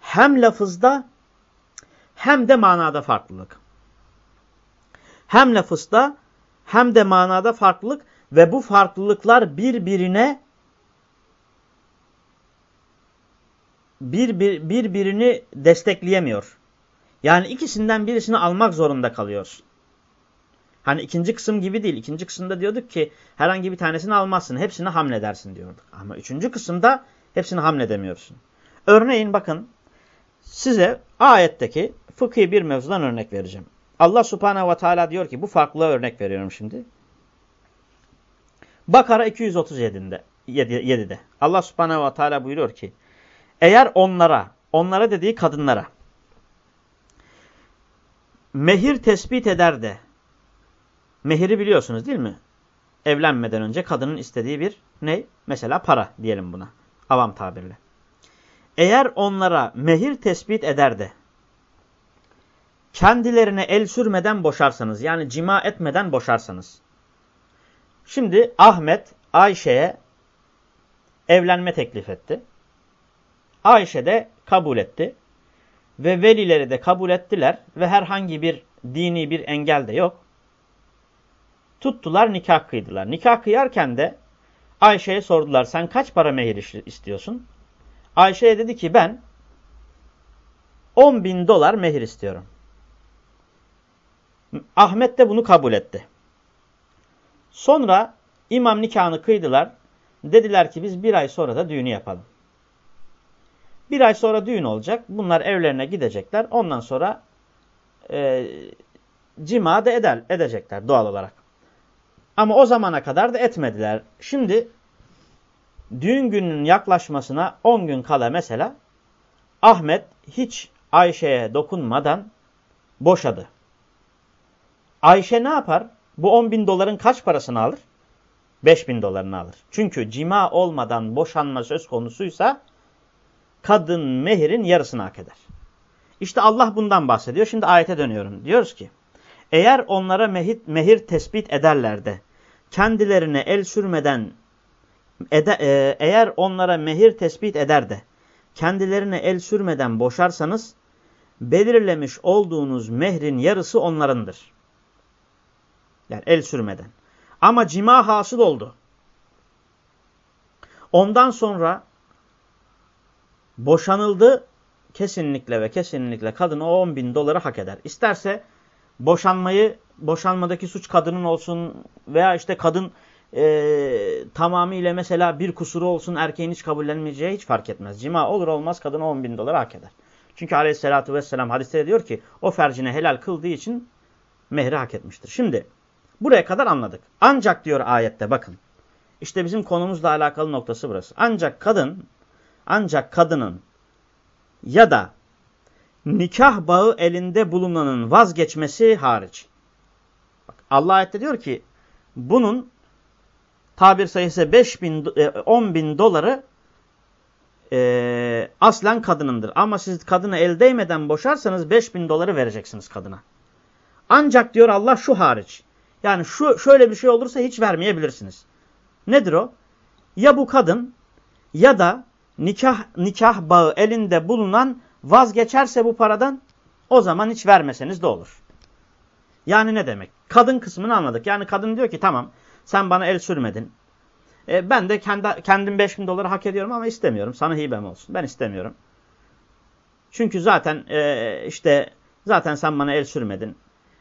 Hem lafızda hem de manada farklılık. Hem lafızda hem de manada farklılık ve bu farklılıklar birbirine bir, bir, birbirini destekleyemiyor. Yani ikisinden birisini almak zorunda kalıyorsun. Hani ikinci kısım gibi değil. İkinci kısımda diyorduk ki herhangi bir tanesini almazsın. Hepsini hamledersin diyorduk. Ama üçüncü kısımda hepsini hamledemiyorsun. Örneğin bakın size ayetteki fıkhi bir mevzudan örnek vereceğim. Allah subhanehu ve teala diyor ki bu farklılığa örnek veriyorum şimdi. Bakara 237'de 7'de Allah subhanehu ve teala buyuruyor ki eğer onlara, onlara dediği kadınlara mehir tespit eder de Mehiri biliyorsunuz değil mi? Evlenmeden önce kadının istediği bir ne? Mesela para diyelim buna. Avam tabirle. Eğer onlara mehir tespit eder de kendilerine el sürmeden boşarsanız yani cima etmeden boşarsanız. Şimdi Ahmet Ayşe'ye evlenme teklif etti. Ayşe de kabul etti. Ve velileri de kabul ettiler ve herhangi bir dini bir engel de yok. Tuttular nikah kıydılar. Nikah kıyarken de Ayşe'ye sordular sen kaç para mehir istiyorsun? Ayşe'ye dedi ki ben 10 bin dolar mehir istiyorum. Ahmet de bunu kabul etti. Sonra imam nikahını kıydılar. Dediler ki biz bir ay sonra da düğünü yapalım. Bir ay sonra düğün olacak. Bunlar evlerine gidecekler. Ondan sonra e, cima da eder, edecekler doğal olarak. Ama o zamana kadar da etmediler. Şimdi düğün gününün yaklaşmasına 10 gün kala mesela Ahmet hiç Ayşe'ye dokunmadan boşadı. Ayşe ne yapar? Bu 10 bin doların kaç parasını alır? 5 bin dolarını alır. Çünkü cima olmadan boşanma söz konusuysa kadın mehirin yarısını hak eder. İşte Allah bundan bahsediyor. Şimdi ayete dönüyorum. Diyoruz ki eğer onlara mehir, mehir tespit ederler de kendilerine el sürmeden ede, e, eğer onlara mehir tespit eder de kendilerine el sürmeden boşarsanız belirlemiş olduğunuz mehrin yarısı onlarındır. Yani el sürmeden. Ama cima hasıl oldu. Ondan sonra boşanıldı kesinlikle ve kesinlikle kadın o 10 bin doları hak eder. İsterse boşanmayı, boşanmadaki suç kadının olsun veya işte kadın e, tamamıyla mesela bir kusuru olsun erkeğin hiç kabullenmeyeceği hiç fark etmez. Cima olur olmaz kadın 10 bin doları hak eder. Çünkü aleyhissalatü vesselam hadiste diyor ki o fercine helal kıldığı için mehri hak etmiştir. Şimdi buraya kadar anladık. Ancak diyor ayette bakın. İşte bizim konumuzla alakalı noktası burası. Ancak kadın, ancak kadının ya da nikah bağı elinde bulunanın vazgeçmesi hariç. Bak, Allah ayette diyor ki bunun tabir sayısı 5 bin, 10 e, bin doları e, aslen kadınındır. Ama siz kadını el değmeden boşarsanız 5 bin doları vereceksiniz kadına. Ancak diyor Allah şu hariç. Yani şu şöyle bir şey olursa hiç vermeyebilirsiniz. Nedir o? Ya bu kadın ya da nikah nikah bağı elinde bulunan vazgeçerse bu paradan o zaman hiç vermeseniz de olur. Yani ne demek? Kadın kısmını anladık. Yani kadın diyor ki tamam sen bana el sürmedin. E, ben de kendi, kendim 5 bin doları hak ediyorum ama istemiyorum. Sana hibem olsun. Ben istemiyorum. Çünkü zaten e, işte zaten sen bana el sürmedin.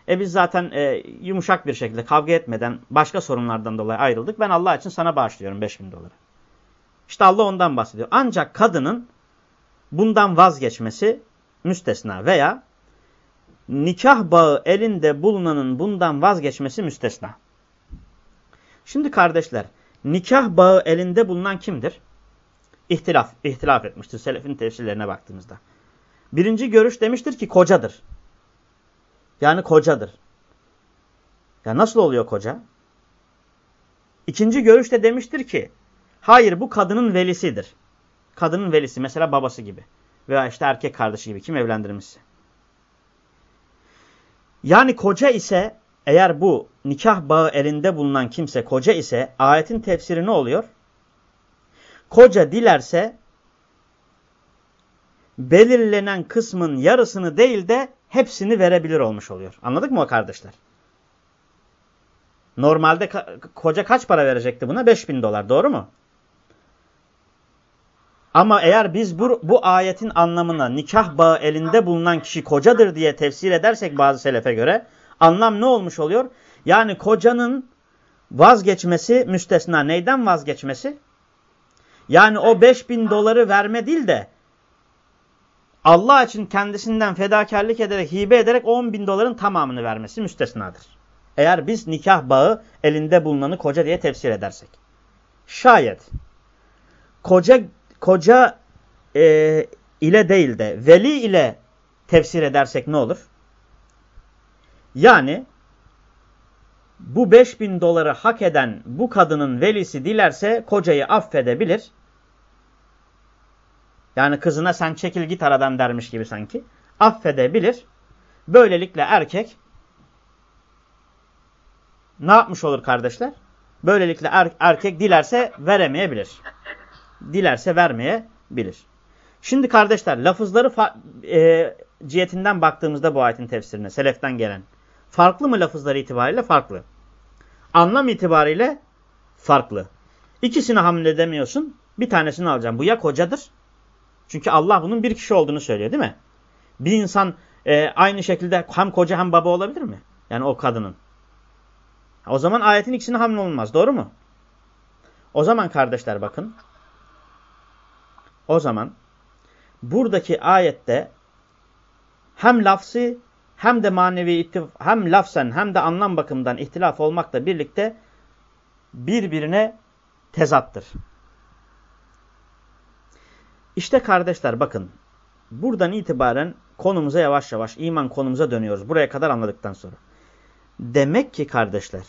E biz zaten e, yumuşak bir şekilde kavga etmeden başka sorunlardan dolayı ayrıldık. Ben Allah için sana bağışlıyorum 5 bin doları. İşte Allah ondan bahsediyor. Ancak kadının bundan vazgeçmesi müstesna veya nikah bağı elinde bulunanın bundan vazgeçmesi müstesna. Şimdi kardeşler nikah bağı elinde bulunan kimdir? İhtilaf, ihtilaf etmiştir selefin tefsirlerine baktığımızda. Birinci görüş demiştir ki kocadır. Yani kocadır. Ya nasıl oluyor koca? İkinci görüş de demiştir ki hayır bu kadının velisidir. Kadının velisi mesela babası gibi veya işte erkek kardeşi gibi kim evlendirmişse. Yani koca ise eğer bu nikah bağı elinde bulunan kimse koca ise ayetin tefsiri ne oluyor? Koca dilerse belirlenen kısmın yarısını değil de hepsini verebilir olmuş oluyor. Anladık mı kardeşler? Normalde koca kaç para verecekti buna? 5000 dolar doğru mu? Ama eğer biz bu, bu ayetin anlamına nikah bağı elinde bulunan kişi kocadır diye tefsir edersek bazı selefe göre anlam ne olmuş oluyor? Yani kocanın vazgeçmesi müstesna. Neyden vazgeçmesi? Yani o 5000 doları verme değil de Allah için kendisinden fedakarlık ederek, hibe ederek 10 bin doların tamamını vermesi müstesnadır. Eğer biz nikah bağı elinde bulunanı koca diye tefsir edersek. Şayet koca koca e, ile değil de veli ile tefsir edersek ne olur? Yani bu 5000 doları hak eden bu kadının velisi dilerse kocayı affedebilir. Yani kızına sen çekil git aradan dermiş gibi sanki. Affedebilir. Böylelikle erkek ne yapmış olur kardeşler? Böylelikle er, erkek dilerse veremeyebilir. Dilerse vermeyebilir. Şimdi kardeşler lafızları e, cihetinden baktığımızda bu ayetin tefsirine, seleften gelen Farklı mı lafızları itibariyle? Farklı. Anlam itibariyle farklı. İkisini hamle edemiyorsun. Bir tanesini alacağım. Bu ya kocadır. Çünkü Allah bunun bir kişi olduğunu söylüyor değil mi? Bir insan e, aynı şekilde hem koca hem baba olabilir mi? Yani o kadının. O zaman ayetin ikisini hamle olmaz. Doğru mu? O zaman kardeşler bakın. O zaman buradaki ayette hem lafzı hem de manevi hem lafzen hem de anlam bakımından ihtilaf olmakla birlikte birbirine tezattır. İşte kardeşler bakın buradan itibaren konumuza yavaş yavaş iman konumuza dönüyoruz. Buraya kadar anladıktan sonra. Demek ki kardeşler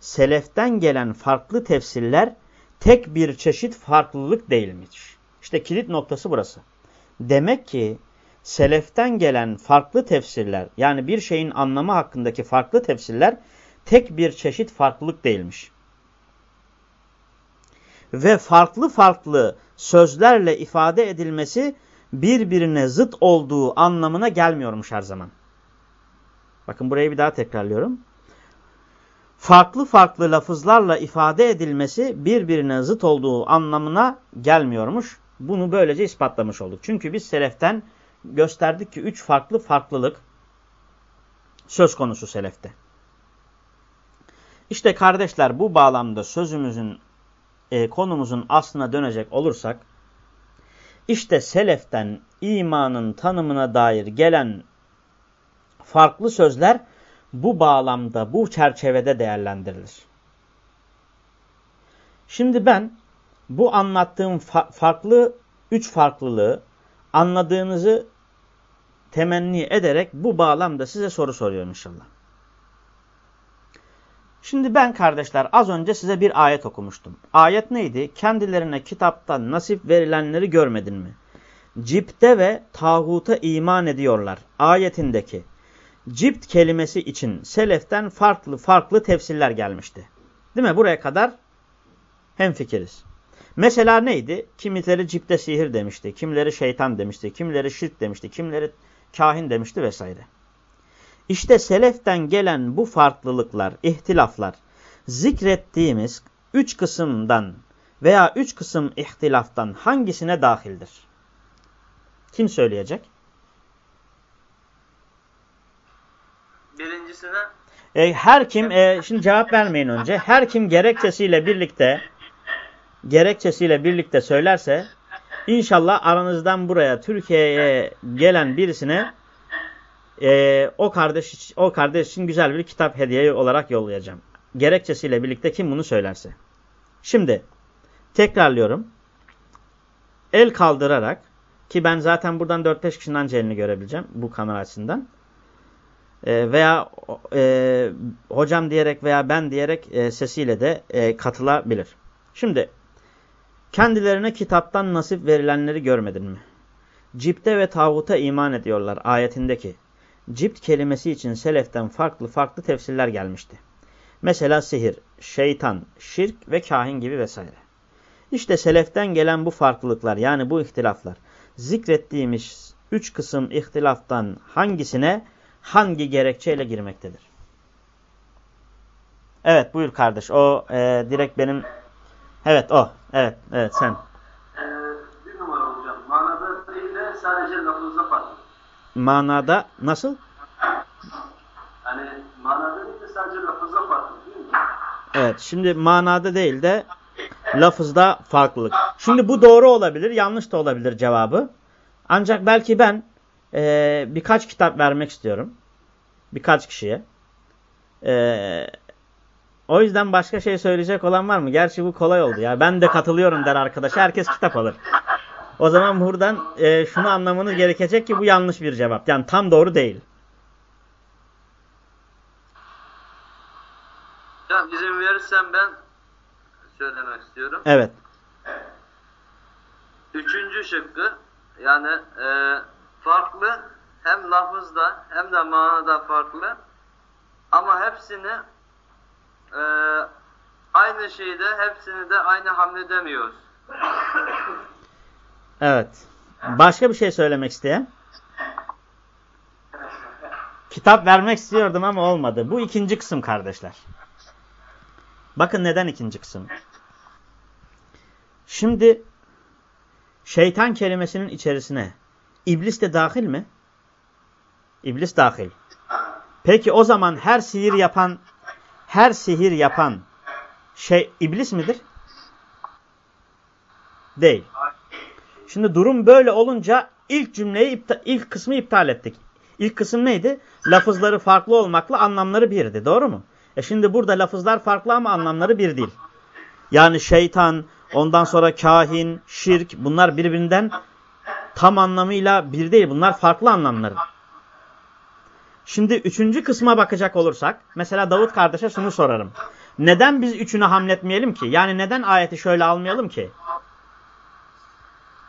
seleften gelen farklı tefsirler tek bir çeşit farklılık değilmiş. İşte kilit noktası burası. Demek ki seleften gelen farklı tefsirler yani bir şeyin anlamı hakkındaki farklı tefsirler tek bir çeşit farklılık değilmiş. Ve farklı farklı sözlerle ifade edilmesi birbirine zıt olduğu anlamına gelmiyormuş her zaman. Bakın burayı bir daha tekrarlıyorum. Farklı farklı lafızlarla ifade edilmesi birbirine zıt olduğu anlamına gelmiyormuş. Bunu böylece ispatlamış olduk. Çünkü biz seleften gösterdik ki üç farklı farklılık söz konusu selefte. İşte kardeşler bu bağlamda sözümüzün e, konumuzun aslına dönecek olursak işte seleften imanın tanımına dair gelen farklı sözler bu bağlamda, bu çerçevede değerlendirilir. Şimdi ben bu anlattığım fa farklı, üç farklılığı anladığınızı temenni ederek bu bağlamda size soru soruyorum inşallah. Şimdi ben kardeşler az önce size bir ayet okumuştum. Ayet neydi? Kendilerine kitaptan nasip verilenleri görmedin mi? Cipte ve tağuta iman ediyorlar. Ayetindeki cipt kelimesi için seleften farklı farklı tefsirler gelmişti. Değil mi? Buraya kadar hemfikiriz. Mesela neydi? Kimileri cipte sihir demişti, kimileri şeytan demişti, kimileri şirk demişti, kimileri kahin demişti vesaire. İşte seleften gelen bu farklılıklar, ihtilaflar zikrettiğimiz üç kısımdan veya üç kısım ihtilaftan hangisine dahildir? Kim söyleyecek? Birincisine E, her kim, e, şimdi cevap vermeyin önce. Her kim gerekçesiyle birlikte gerekçesiyle birlikte söylerse inşallah aranızdan buraya Türkiye'ye gelen birisine e, o kardeş o kardeş için güzel bir kitap hediye olarak yollayacağım. Gerekçesiyle birlikte kim bunu söylerse. Şimdi tekrarlıyorum. El kaldırarak ki ben zaten buradan 4-5 kişinin anca elini görebileceğim bu kamera açısından. E, veya e, hocam diyerek veya ben diyerek e, sesiyle de e, katılabilir. Şimdi kendilerine kitaptan nasip verilenleri görmedin mi? Cipte ve tağuta iman ediyorlar ayetindeki. Cipt kelimesi için seleften farklı farklı tefsirler gelmişti. Mesela sihir, şeytan, şirk ve kahin gibi vesaire. İşte seleften gelen bu farklılıklar yani bu ihtilaflar zikrettiğimiz üç kısım ihtilaftan hangisine hangi gerekçeyle girmektedir? Evet buyur kardeş. O e, direkt benim... Evet o. Evet, evet sen. Ee, bir numara hocam. Manada değil de sadece lafızda farklı. Manada nasıl? Yani manada değil de sadece lafızda farklı değil mi? Evet şimdi manada değil de lafızda farklılık. Şimdi bu doğru olabilir, yanlış da olabilir cevabı. Ancak belki ben e, birkaç kitap vermek istiyorum. Birkaç kişiye. E, o yüzden başka şey söyleyecek olan var mı? Gerçi bu kolay oldu ya. Ben de katılıyorum der arkadaş. Herkes kitap alır. O zaman buradan e, şunu anlamanız gerekecek ki bu yanlış bir cevap. Yani tam doğru değil. ya izin verirsen ben söylemek istiyorum. Evet. Üçüncü şıkkı yani e, farklı hem lafızda hem de manada farklı ama hepsini e, aynı şeyde hepsini de aynı hamledemiyoruz. Evet. Başka bir şey söylemek isteyen? Kitap vermek istiyordum ama olmadı. Bu ikinci kısım kardeşler. Bakın neden ikinci kısım. Şimdi şeytan kelimesinin içerisine iblis de dahil mi? İblis dahil. Peki o zaman her sihir yapan her sihir yapan şey iblis midir? Değil. Şimdi durum böyle olunca ilk cümleyi ilk kısmı iptal ettik. İlk kısım neydi? Lafızları farklı olmakla anlamları birdi. Doğru mu? E şimdi burada lafızlar farklı ama anlamları bir değil. Yani şeytan, ondan sonra kahin, şirk bunlar birbirinden tam anlamıyla bir değil. Bunlar farklı anlamları. Şimdi üçüncü kısma bakacak olursak, mesela Davut kardeşe şunu sorarım. Neden biz üçünü hamletmeyelim ki? Yani neden ayeti şöyle almayalım ki?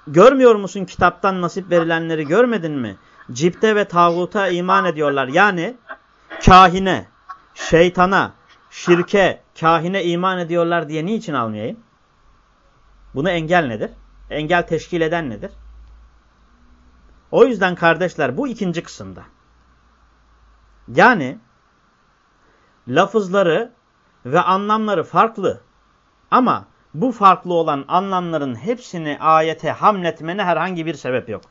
Görmüyor musun kitaptan nasip verilenleri görmedin mi? Cipte ve tağuta iman ediyorlar. Yani kahine, şeytana, şirke, kahine iman ediyorlar diye niçin almayayım? Buna engel nedir? Engel teşkil eden nedir? O yüzden kardeşler bu ikinci kısımda. Yani lafızları ve anlamları farklı ama bu farklı olan anlamların hepsini ayete hamletmene herhangi bir sebep yok.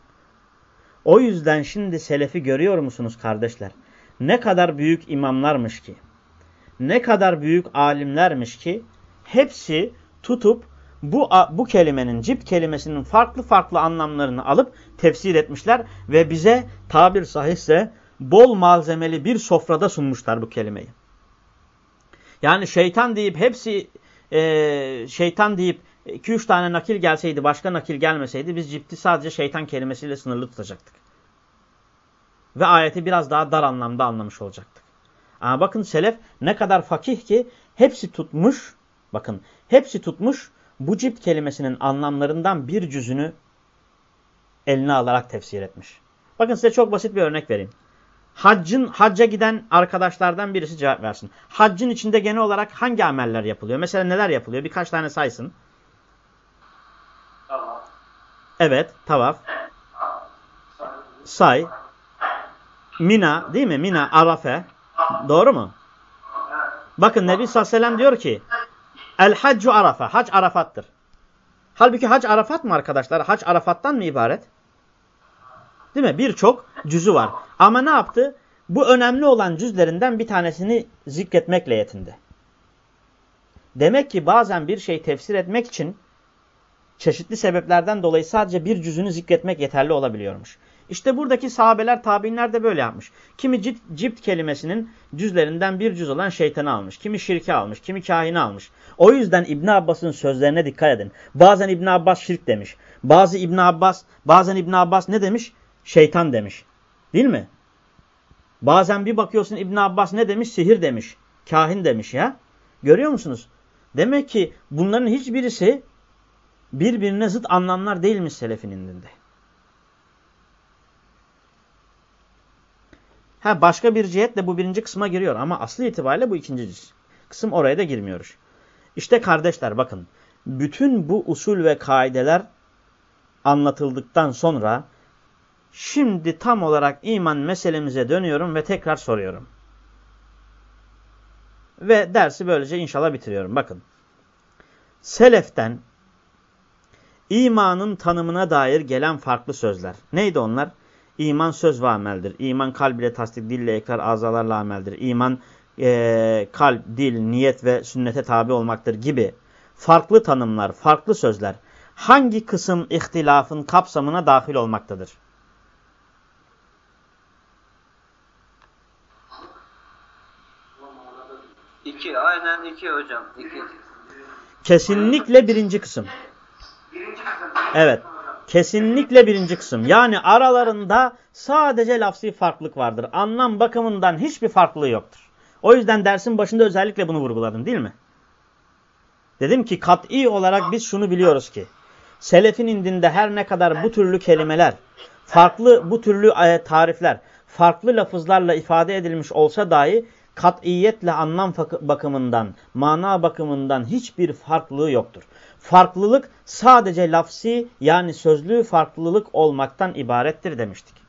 O yüzden şimdi selefi görüyor musunuz kardeşler? Ne kadar büyük imamlarmış ki, ne kadar büyük alimlermiş ki hepsi tutup bu, bu kelimenin, cip kelimesinin farklı farklı anlamlarını alıp tefsir etmişler ve bize tabir sahihse bol malzemeli bir sofrada sunmuşlar bu kelimeyi. Yani şeytan deyip hepsi e, şeytan deyip 2-3 tane nakil gelseydi başka nakil gelmeseydi biz cipti sadece şeytan kelimesiyle sınırlı tutacaktık. Ve ayeti biraz daha dar anlamda anlamış olacaktık. Ama bakın selef ne kadar fakih ki hepsi tutmuş bakın hepsi tutmuş bu cipt kelimesinin anlamlarından bir cüzünü eline alarak tefsir etmiş. Bakın size çok basit bir örnek vereyim. Haccın, hacca giden arkadaşlardan birisi cevap versin. Haccın içinde genel olarak hangi ameller yapılıyor? Mesela neler yapılıyor? Birkaç tane saysın. Tamam. Evet, tavaf. Say. Mina, değil mi? Mina, Arafe. Doğru mu? Bakın Nebi sallallahu aleyhi ve sellem diyor ki El haccu arafa. Hac Arafat'tır. Halbuki hac Arafat mı arkadaşlar? Hac Arafat'tan mı ibaret? Değil mi? Birçok cüzü var. Ama ne yaptı? Bu önemli olan cüzlerinden bir tanesini zikretmekle yetindi. Demek ki bazen bir şey tefsir etmek için çeşitli sebeplerden dolayı sadece bir cüzünü zikretmek yeterli olabiliyormuş. İşte buradaki sahabeler, tabinler de böyle yapmış. Kimi cipt, cipt kelimesinin cüzlerinden bir cüz olan şeytanı almış. Kimi şirke almış, kimi kahini almış. O yüzden İbn Abbas'ın sözlerine dikkat edin. Bazen İbn Abbas şirk demiş. Bazı İbn Abbas, bazen İbn Abbas ne demiş? Şeytan demiş. Değil mi? Bazen bir bakıyorsun İbn Abbas ne demiş? Sihir demiş. Kahin demiş ya. Görüyor musunuz? Demek ki bunların hiçbirisi birbirine zıt anlamlar değilmiş selefin indinde. Ha başka bir cihet de bu birinci kısma giriyor ama aslı itibariyle bu ikinci kısım oraya da girmiyoruz. İşte kardeşler bakın bütün bu usul ve kaideler anlatıldıktan sonra şimdi tam olarak iman meselemize dönüyorum ve tekrar soruyorum. Ve dersi böylece inşallah bitiriyorum. Bakın. Seleften imanın tanımına dair gelen farklı sözler. Neydi onlar? İman söz ve ameldir. İman kalb ile tasdik, dille ekrar, azalarla ameldir. İman e, kalp, dil, niyet ve sünnete tabi olmaktır gibi farklı tanımlar, farklı sözler hangi kısım ihtilafın kapsamına dahil olmaktadır? İki, hocam. İki. Kesinlikle birinci kısım. Evet. Kesinlikle birinci kısım. Yani aralarında sadece lafsi farklılık vardır. Anlam bakımından hiçbir farklılığı yoktur. O yüzden dersin başında özellikle bunu vurguladım değil mi? Dedim ki kat'i olarak biz şunu biliyoruz ki selefin indinde her ne kadar bu türlü kelimeler, farklı bu türlü e, tarifler, farklı lafızlarla ifade edilmiş olsa dahi kat'iyetle anlam bakımından, mana bakımından hiçbir farklılığı yoktur. Farklılık sadece lafsi yani sözlü farklılık olmaktan ibarettir demiştik.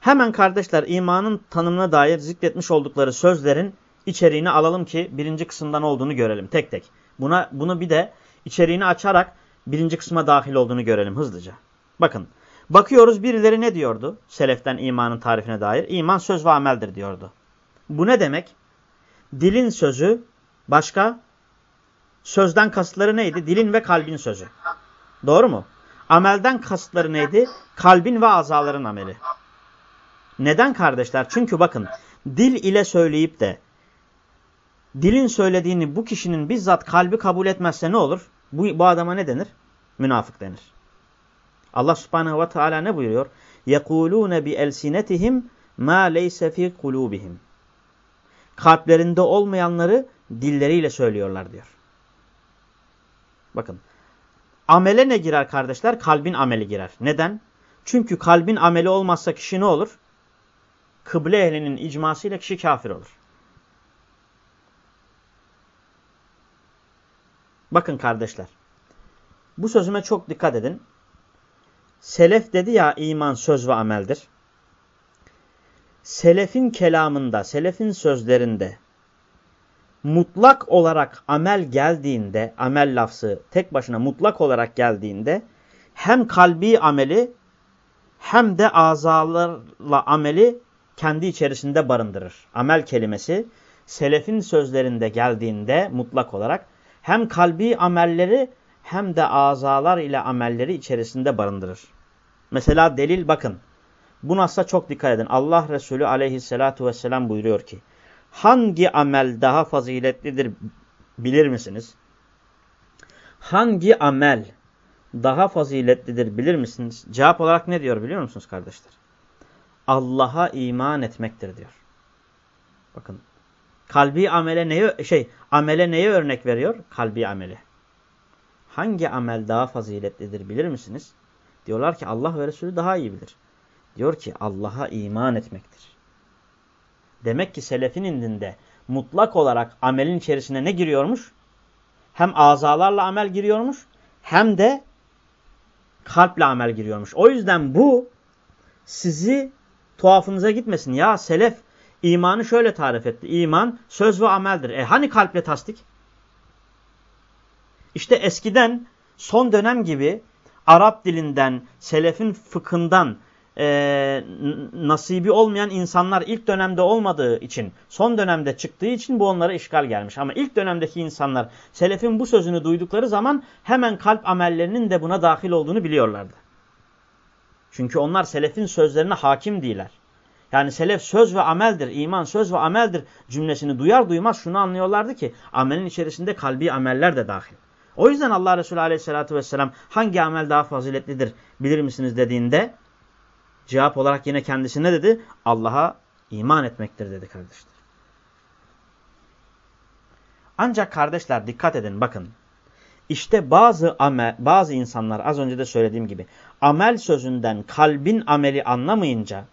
Hemen kardeşler imanın tanımına dair zikretmiş oldukları sözlerin içeriğini alalım ki birinci kısımdan olduğunu görelim tek tek. Buna Bunu bir de içeriğini açarak birinci kısma dahil olduğunu görelim hızlıca. Bakın bakıyoruz birileri ne diyordu seleften imanın tarifine dair? İman söz ve ameldir diyordu. Bu ne demek? Dilin sözü başka sözden kasıtları neydi? Dilin ve kalbin sözü. Doğru mu? Amelden kasıtları neydi? Kalbin ve azaların ameli. Neden kardeşler? Çünkü bakın dil ile söyleyip de dilin söylediğini bu kişinin bizzat kalbi kabul etmezse ne olur? Bu, bu adama ne denir? Münafık denir. Allah subhanehu ve teala ne buyuruyor? يَقُولُونَ بِأَلْسِنَتِهِمْ مَا لَيْسَ فِي قُلُوبِهِمْ Kalplerinde olmayanları dilleriyle söylüyorlar diyor. Bakın. Amele ne girer kardeşler? Kalbin ameli girer. Neden? Çünkü kalbin ameli olmazsa kişi ne olur? Kıble ehlinin icmasıyla kişi kafir olur. Bakın kardeşler. Bu sözüme çok dikkat edin. Selef dedi ya iman söz ve ameldir. Selefin kelamında, selefin sözlerinde mutlak olarak amel geldiğinde, amel lafzı tek başına mutlak olarak geldiğinde hem kalbi ameli hem de azalarla ameli kendi içerisinde barındırır. Amel kelimesi selefin sözlerinde geldiğinde mutlak olarak hem kalbi amelleri hem de azalar ile amelleri içerisinde barındırır. Mesela delil bakın. Bu nasla çok dikkat edin. Allah Resulü aleyhissalatu vesselam buyuruyor ki hangi amel daha faziletlidir bilir misiniz? Hangi amel daha faziletlidir bilir misiniz? Cevap olarak ne diyor biliyor musunuz kardeşler? Allah'a iman etmektir diyor. Bakın kalbi amele neye şey amele neye örnek veriyor? Kalbi ameli. Hangi amel daha faziletlidir bilir misiniz? Diyorlar ki Allah ve Resulü daha iyi bilir. Diyor ki Allah'a iman etmektir. Demek ki selefin indinde mutlak olarak amelin içerisine ne giriyormuş? Hem azalarla amel giriyormuş hem de kalple amel giriyormuş. O yüzden bu sizi tuhafınıza gitmesin. Ya selef imanı şöyle tarif etti. İman söz ve ameldir. E hani kalple tasdik? İşte eskiden son dönem gibi Arap dilinden, selefin fıkhından e, nasibi olmayan insanlar ilk dönemde olmadığı için, son dönemde çıktığı için bu onlara işgal gelmiş. Ama ilk dönemdeki insanlar selefin bu sözünü duydukları zaman hemen kalp amellerinin de buna dahil olduğunu biliyorlardı. Çünkü onlar selefin sözlerine hakim değiller. Yani selef söz ve ameldir, iman söz ve ameldir cümlesini duyar duymaz şunu anlıyorlardı ki amelin içerisinde kalbi ameller de dahil. O yüzden Allah Resulü aleyhissalatü vesselam hangi amel daha faziletlidir bilir misiniz dediğinde cevap olarak yine kendisi ne dedi? Allah'a iman etmektir dedi kardeşler. Ancak kardeşler dikkat edin bakın. İşte bazı amel, bazı insanlar az önce de söylediğim gibi amel sözünden kalbin ameli anlamayınca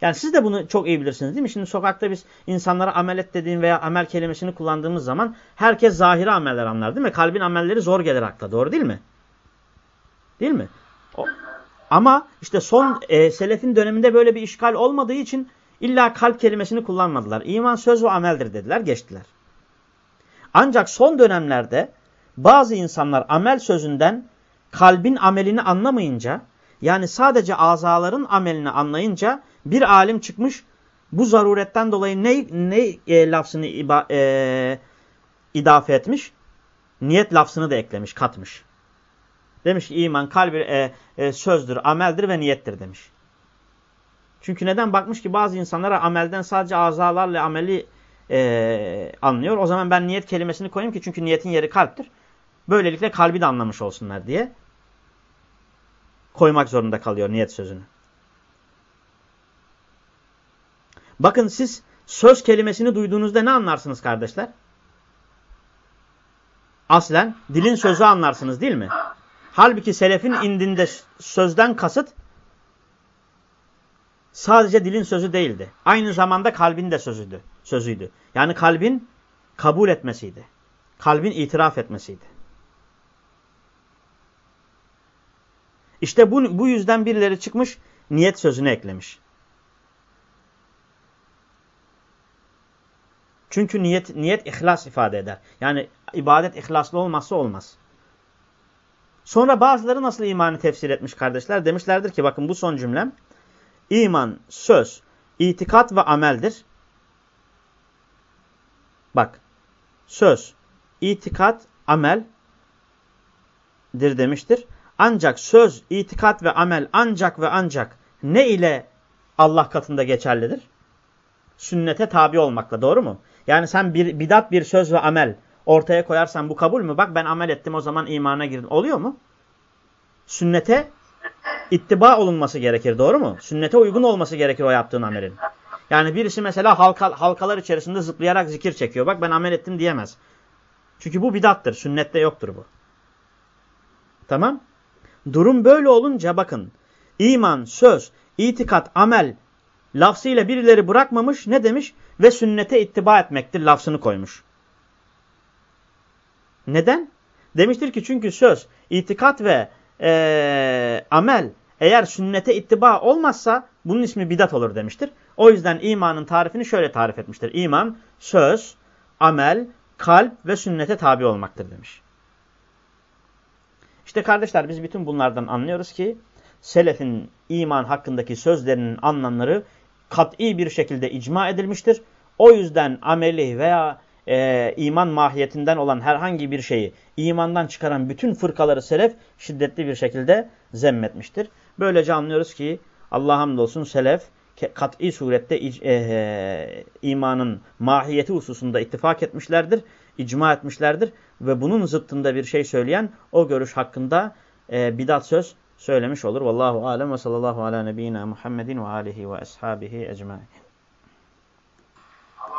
yani siz de bunu çok iyi bilirsiniz değil mi? Şimdi sokakta biz insanlara amel et dediğin veya amel kelimesini kullandığımız zaman herkes zahiri ameller anlar değil mi? Kalbin amelleri zor gelir akla doğru değil mi? Değil mi? O, ama işte son e, selefin döneminde böyle bir işgal olmadığı için illa kalp kelimesini kullanmadılar. İman söz ve ameldir dediler geçtiler. Ancak son dönemlerde bazı insanlar amel sözünden kalbin amelini anlamayınca yani sadece azaların amelini anlayınca bir alim çıkmış bu zaruretten dolayı ne, ne e, lafzını iba, e, idafe etmiş? Niyet lafzını da eklemiş, katmış. Demiş ki iman kalbi e, e, sözdür, ameldir ve niyettir demiş. Çünkü neden? Bakmış ki bazı insanlara amelden sadece azalarla ameli e, anlıyor. O zaman ben niyet kelimesini koyayım ki çünkü niyetin yeri kalptir. Böylelikle kalbi de anlamış olsunlar diye koymak zorunda kalıyor niyet sözünü. Bakın siz söz kelimesini duyduğunuzda ne anlarsınız kardeşler? Aslen dilin sözü anlarsınız değil mi? Halbuki selefin indinde sözden kasıt sadece dilin sözü değildi. Aynı zamanda kalbin de sözüydü. sözüydü. Yani kalbin kabul etmesiydi. Kalbin itiraf etmesiydi. İşte bu, bu yüzden birileri çıkmış niyet sözünü eklemiş. Çünkü niyet, niyet ihlas ifade eder. Yani ibadet ihlaslı olmazsa olmaz. Sonra bazıları nasıl imanı tefsir etmiş kardeşler? Demişlerdir ki bakın bu son cümlem. İman, söz, itikat ve ameldir. Bak, söz, itikat, ameldir demiştir. Ancak söz, itikat ve amel ancak ve ancak ne ile Allah katında geçerlidir? Sünnete tabi olmakla doğru mu? Yani sen bir bidat bir söz ve amel ortaya koyarsan bu kabul mü? Bak ben amel ettim o zaman imana girdim. Oluyor mu? Sünnete ittiba olunması gerekir doğru mu? Sünnete uygun olması gerekir o yaptığın amelin. Yani birisi mesela halka, halkalar içerisinde zıplayarak zikir çekiyor. Bak ben amel ettim diyemez. Çünkü bu bidattır. Sünnette yoktur bu. Tamam. Durum böyle olunca bakın. iman, söz, itikat, amel lafzıyla birileri bırakmamış. Ne demiş? Ve sünnete ittiba etmektir lafzını koymuş. Neden? Demiştir ki çünkü söz, itikat ve e, amel eğer sünnete ittiba olmazsa bunun ismi bidat olur demiştir. O yüzden imanın tarifini şöyle tarif etmiştir. İman söz, amel, kalp ve sünnete tabi olmaktır demiş. İşte kardeşler biz bütün bunlardan anlıyoruz ki selefin iman hakkındaki sözlerinin anlamları kat'i bir şekilde icma edilmiştir. O yüzden ameli veya e, iman mahiyetinden olan herhangi bir şeyi imandan çıkaran bütün fırkaları selef şiddetli bir şekilde zemmetmiştir. Böylece anlıyoruz ki Allah'a hamdolsun selef kat'i surette e, imanın mahiyeti hususunda ittifak etmişlerdir, icma etmişlerdir ve bunun zıttında bir şey söyleyen o görüş hakkında e, bidat söz söylemiş olur. Vallahu alem ve sallallahu ala nebiyyina Muhammedin ve alihi ve ashabihi ecmaîn.